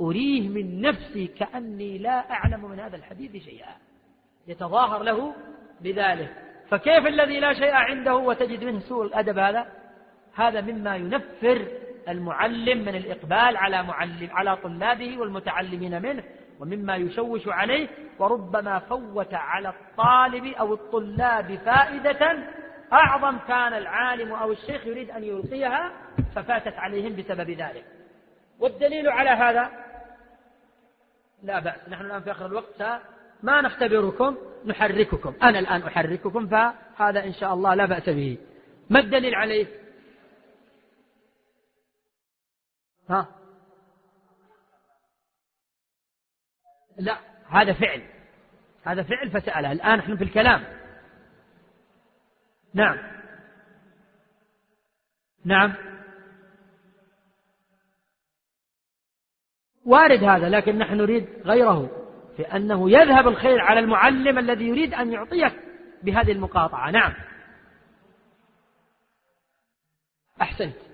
أريه من نفسي كأني لا أعلم من هذا الحديث شيئا يتظاهر له بذلك. فكيف الذي لا شيء عنده وتجد منه سوء الأدب هذا؟ هذا مما ينفر المعلم من الإقبال على معلم على طلابه والمتعلمين منه ومما يشوش عليه وربما فوت على الطالب أو الطلاب فائدة أعظم كان العالم أو الشيخ يريد أن يلقيها ففاتت عليهم بسبب ذلك. والدليل على هذا لا بأس نحن الآن في آخر الوقت ما نختبركم نحرككم. أنا الآن أحرككم فهذا إن شاء الله لا بأس به. ما الدليل عليه؟ ها؟ لا هذا فعل. هذا فعل فسأله. الآن نحن في الكلام. نعم. نعم. وارد هذا لكن نحن نريد غيره في أنه يذهب الخير على المعلم الذي يريد أن يعطيك بهذه المقاطعة. نعم. أحسنت.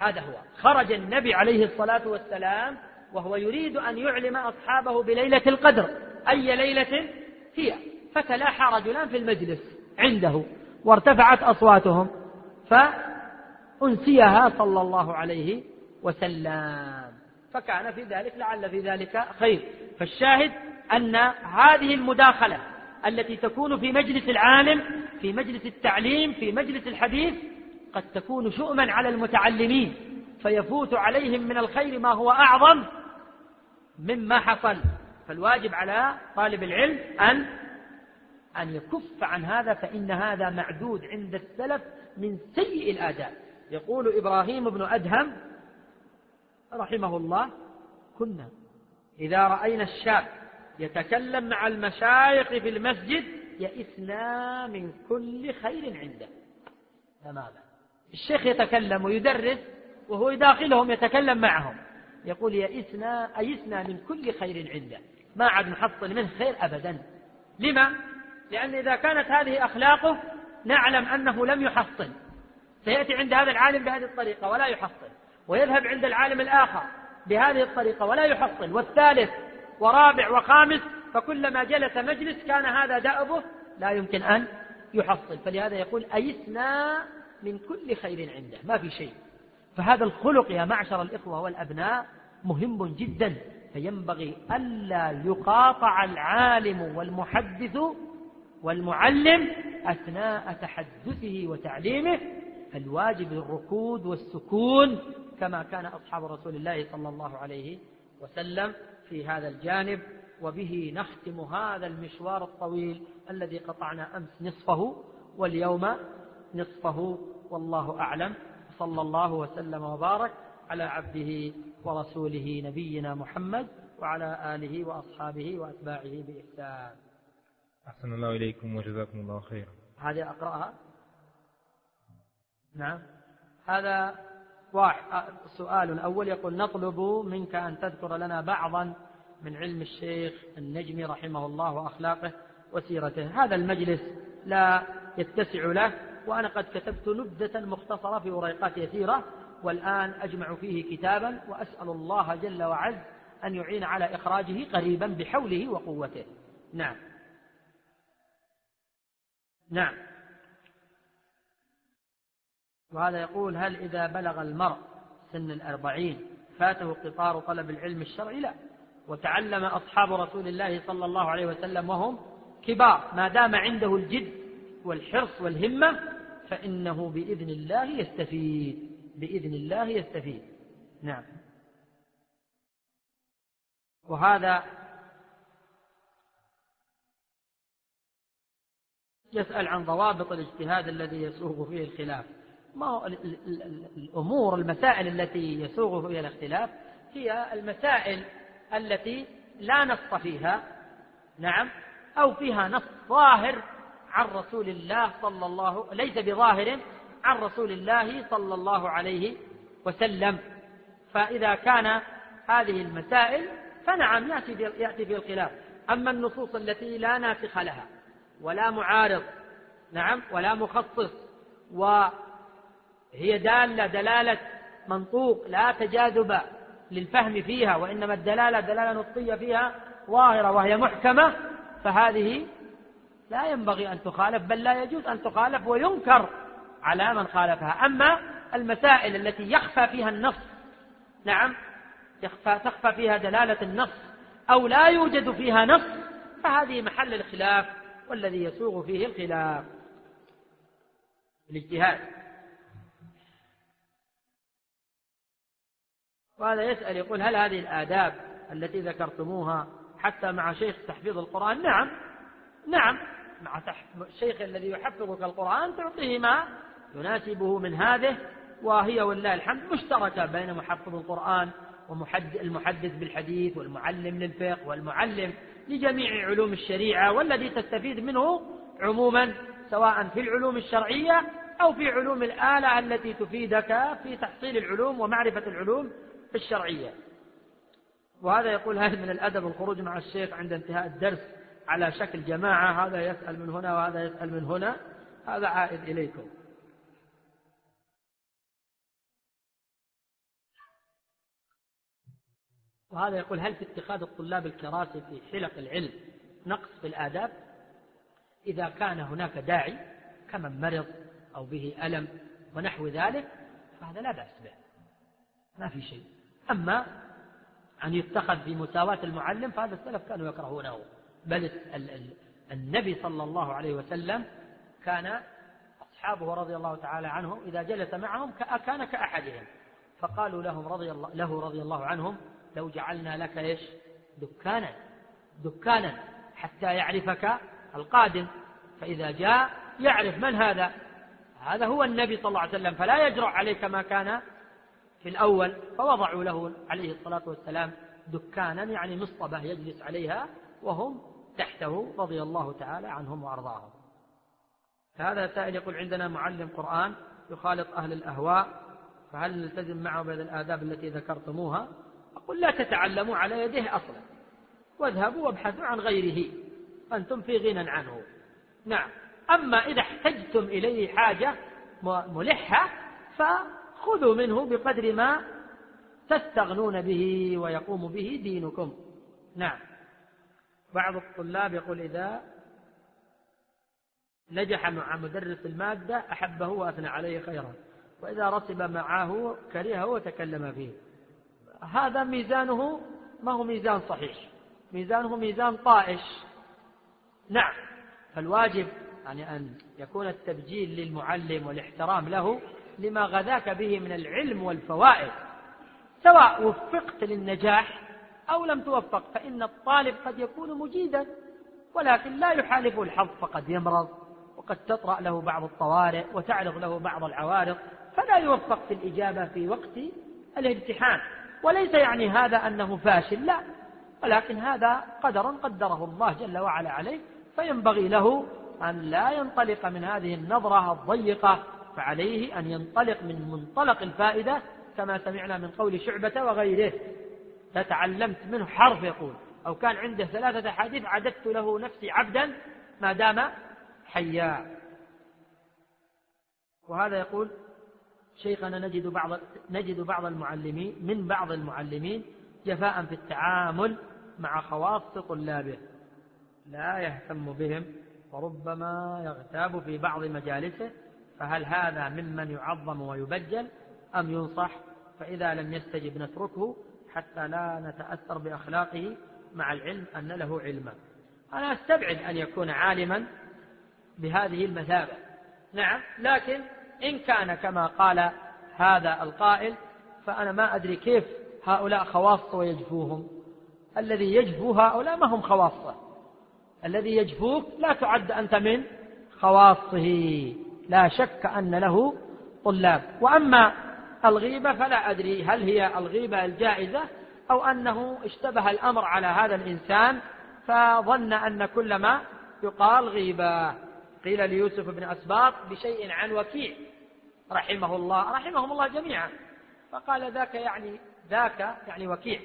هذا هو. خرج النبي عليه الصلاة والسلام وهو يريد أن يعلم أصحابه بليلة القدر. أي ليلة هي؟ فتلاحى رجلان في المجلس عنده وارتفعت أصواتهم فأنسيها صلى الله عليه وسلم. فكان في ذلك لعل في ذلك خير. فالشاهد أن هذه المداخلة التي تكون في مجلس العالم في مجلس التعليم في مجلس الحديث قد تكون شؤما على المتعلمين فيفوت عليهم من الخير ما هو أعظم مما حصل. فالواجب على طالب العلم أن أن يكف عن هذا فإن هذا معدود عند السلف من سيء الآداب. يقول إبراهيم بن أدهم رحمه الله كنا إذا رأينا الشاب يتكلم مع المشايخ في المسجد يئسنا من كل خير عنده. تماما. الشيخ يتكلم ويدرس وهو داخلهم يتكلم معهم. يقول يئسنا أيسنا من كل خير عنده. ما عاد نحصل منه خير أبدا. لما؟ لأن إذا كانت هذه أخلاقه نعلم أنه لم يحصل. سيأتي عند هذا العالم بهذه الطريقة ولا يحصل. ويذهب عند العالم الآخر بهذه الطريقة ولا يحصل. والثالث ورابع وخامس فكلما جلس مجلس كان هذا دأبه لا يمكن أن يحصل. فلهذا يقول أيسنا من كل خير عنده ما في شيء. فهذا الخلق يا معشر الإخوة والأبناء مهم جدا. فينبغي ألا يقاطع العالم والمحدث والمعلم أثناء تحدثه وتعليمه. فالواجب الركود والسكون كما كان أصحاب رسول الله صلى الله عليه وسلم في هذا الجانب. وبه نختم هذا المشوار الطويل الذي قطعنا أمس نصفه. واليوم نصفه والله أعلم. صلى الله وسلم وبارك على عبده ورسوله نبينا محمد وعلى آله وأصحابه وأتباعه بإحسان. أحسن الله إليكم وجزاكم الله خيرا. هذه أقرأها؟ نعم. هذا واحد. سؤال أول يقول نطلب منك أن تذكر لنا بعضا من علم الشيخ النجمي رحمه الله وأخلاقه وسيرته. هذا المجلس لا يتسع له وأنا قد كتبت نبذة مختصرة في وريقات يسيرة والآن أجمع فيه كتابا وأسأل الله جل وعز أن يعين على إخراجه قريبا بحوله وقوته. نعم. نعم. وهذا يقول هل إذا بلغ المرء سن الأربعين فاته قطار طلب العلم الشرعي؟ لا. وتعلم أصحاب رسول الله صلى الله عليه وسلم وهم كبار ما دام عنده الجد والحرص والهمة فإنه بإذن الله يستفيد. بإذن الله يستفيد. نعم. وهذا يسأل عن ضوابط الاجتهاد الذي يسوغ فيه الخلاف. ما هو الأمور المسائل التي يسوغ فيها الاختلاف؟ هي المسائل التي لا نص فيها نعم أو فيها نص ظاهر عن رسول الله صلى الله ليس بظاهر عن رسول الله صلى الله عليه وسلم. فإذا كان هذه المسائل فنعم يأتي يأتي في الخلاف. أما النصوص التي لا ناسخ لها ولا معارض نعم ولا مخصص وهي دالة دلالة منطوق لا تجاذب للفهم فيها وإنما الدلالة دلالة نصية فيها ظاهرة وهي محكمة فهذه لا ينبغي أن تخالف بل لا يجوز أن تخالف وينكر على من خالفها. أما المسائل التي يخفى فيها النص نعم يخفى تخفى فيها دلالة النص أو لا يوجد فيها نص فهذه محل الخلاف والذي يسوغ فيه الخلاف الاجتهاد وهذا يسأل يقول هل هذه الآداب التي ذكرتموها حتى مع شيخ تحفيظ القرآن؟ نعم نعم. مع الشيخ الذي يحفظك القرآن تعطيه ما يناسبه من هذه وهي ولله الحمد مشتركة بين محفظ القرآن والمحدث بالحديث والمعلم للفقه والمعلم لجميع علوم الشريعة والذي تستفيد منه عموما سواء في العلوم الشرعية أو في علوم الآلة التي تفيدك في تحصيل العلوم ومعرفة العلوم الشرعية. وهذا يقول هل من الأدب الخروج مع الشيخ عند انتهاء الدرس. على شكل جماعة هذا يسأل من هنا وهذا يسأل من هنا هذا عائد إليكم. وهذا يقول هل في اتخاذ الطلاب الكراسي في حلق العلم نقص في الآداب؟ إذا كان هناك داعي كمن مرض أو به ألم ونحو ذلك فهذا لا بأس به. ما في شيء. أما أن يتخذ في مساواة المعلم فهذا السلف كانوا يكرهونه. بل النبي صلى الله عليه وسلم كان أصحابه رضي الله تعالى عنهم إذا جلس معهم كان كأحدهم. فقالوا لهم رضي الله له رضي الله عنهم لو جعلنا لك إيش؟ دكانا دكانا حتى يعرفك القادم. فإذا جاء يعرف من هذا. هذا هو النبي صلى الله عليه وسلم فلا يجرؤ عليك ما كان في الأول. فوضعوا له عليه الصلاة والسلام دكانا يعني مصطبة يجلس عليها وهم تحته رضي الله تعالى عنهم وأرضاهم. فهذا سائل يقول عندنا معلم قرآن يخالط أهل الأهواء فهل نلتزم معه بهذه الآداب التي ذكرتموها؟ أقول لا تتعلموا على يده أصلا. واذهبوا وابحثوا عن غيره. أنتم في غنى عنه. نعم. أما إذا احتجتم إليه حاجة ملحة فخذوا منه بقدر ما تستغنون به ويقوم به دينكم. نعم. بعض الطلاب يقول إذا نجح مع مدرس المادة أحبه وأثنى عليه خيرا وإذا رسب معه كرهه وتكلم فيه. هذا ميزانه ما هو ميزان صحيح ميزانه ميزان طائش. نعم فالواجب يعني أن يكون التبجيل للمعلم والاحترام له لما غذاك به من العلم والفوائد سواء وفقت للنجاح أو لم توفق فإن الطالب قد يكون مجيدا ولكن لا يحالفه الحظ فقد يمرض وقد تطرأ له بعض الطوارئ وتعرض له بعض العوارض فلا يوفق في الإجابة في وقت الامتحان. وليس يعني هذا أنه فاشل لا ولكن هذا قدرا قدره الله جل وعلا عليه فينبغي له أن لا ينطلق من هذه النظرة الضيقة فعليه أن ينطلق من منطلق الفائدة كما سمعنا من قول شعبة وغيره. فتعلمت منه حرف يقول. أو كان عنده ثلاثة حديث عددت له نفسي عبدا ما دام حيا. وهذا يقول شيخنا نجد بعض نجد بعض المعلمين من بعض المعلمين جفاء في التعامل مع خواص طلابه. لا يهتم بهم وربما يغتاب في بعض مجالسه. فهل هذا ممن يعظم ويبجل أم ينصح؟ فإذا لم يستجب نتركه حتى لا نتأثر بأخلاقه مع العلم أن له علما. أنا أستبعد أن يكون عالما بهذه المثابة. نعم لكن إن كان كما قال هذا القائل فأنا ما أدري كيف هؤلاء خواص ويجفوهم. الذي يجفو هؤلاء ما هم خواصة. الذي يجفوك لا تعد أنت من خواصه. لا شك أن له طلاب. وأما الغيبة فلا أدري هل هي الغيبة الجائزة أو أنه اشتبه الأمر على هذا الإنسان فظن أن كل ما يقال غيبة. قيل ليوسف بن أسباط بشيء عن وكيع رحمه الله. رحمهم الله جميعا. فقال ذاك يعني ذاك يعني وكيع.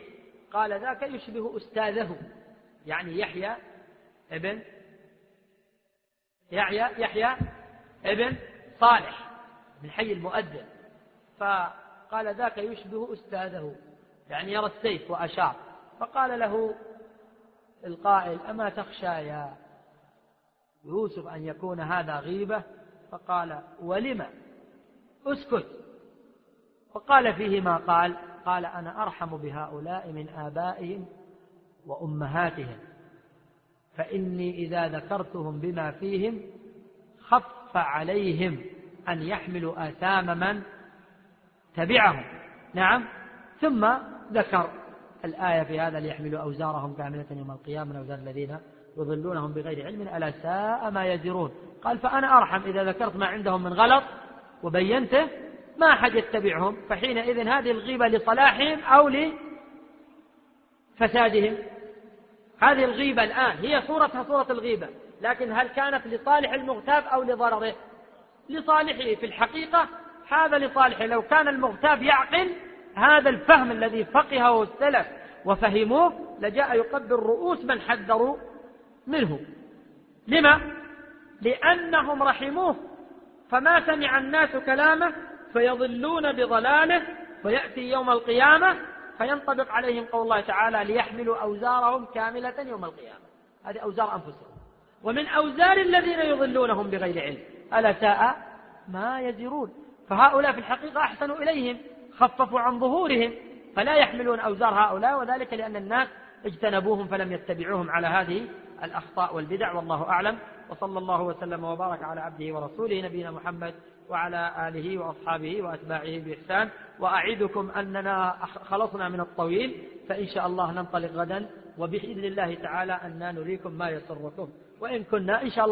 قال ذاك يشبه أستاذه. يعني يحيى ابن يحيى يحيى ابن صالح من حي المؤذن. فقال ذاك يشبه أستاذه يعني يرى السيف وأشار فقال له القائل أما تخشى يا يوسف أن يكون هذا غيبة؟ فقال ولم؟ أسكت. فقال فيه ما قال قال أنا أرحم بهؤلاء من آبائهم وأمهاتهم فإني إذا ذكرتهم بما فيهم خف عليهم أن يحملوا آثام من؟ تبعهم. نعم. ثم ذكر الآية في هذا ليحملوا أوزارهم كاملة يوم القيامة من أوزار الذين يضلونهم بغير علم ألا ساء ما يزرون. قال فأنا أرحم إذا ذكرت ما عندهم من غلط وبينته ما أحد يتبعهم فحينئذ هذه الغيبة لصلاحهم أو لفسادهم. هذه الغيبة الآن هي صورتها صورة الغيبة لكن هل كانت لصالح المغتاب أو لضرره؟ لصالحه في الحقيقة هذا لصالحه لو كان المغتاب يعقل هذا الفهم الذي فقهه السلف وفهموه لجاء يقبل رؤوس من حذروا منه. لما؟ لأنهم رحموه فما سمع الناس كلامه فيضلون بضلاله فيأتي يوم القيامة فينطبق عليهم قول الله تعالى ليحملوا أوزارهم كاملة يوم القيامة. هذه أوزار أنفسهم. ومن أوزار الذين يضلونهم بغير علم ألا ساء ما يزرون. فهؤلاء في الحقيقة أحسنوا إليهم خففوا عن ظهورهم فلا يحملون أوزار هؤلاء وذلك لأن الناس اجتنبوهم فلم يتبعوهم على هذه الأخطاء والبدع والله أعلم. وصلى الله وسلم وبارك على عبده ورسوله نبينا محمد وعلى آله وأصحابه وأتباعه بإحسان. وأعدكم أننا خلصنا من الطويل فإن شاء الله ننطلق غدا وبإذن الله تعالى أن نريكم ما يسركم. وإن كنا إن شاء الله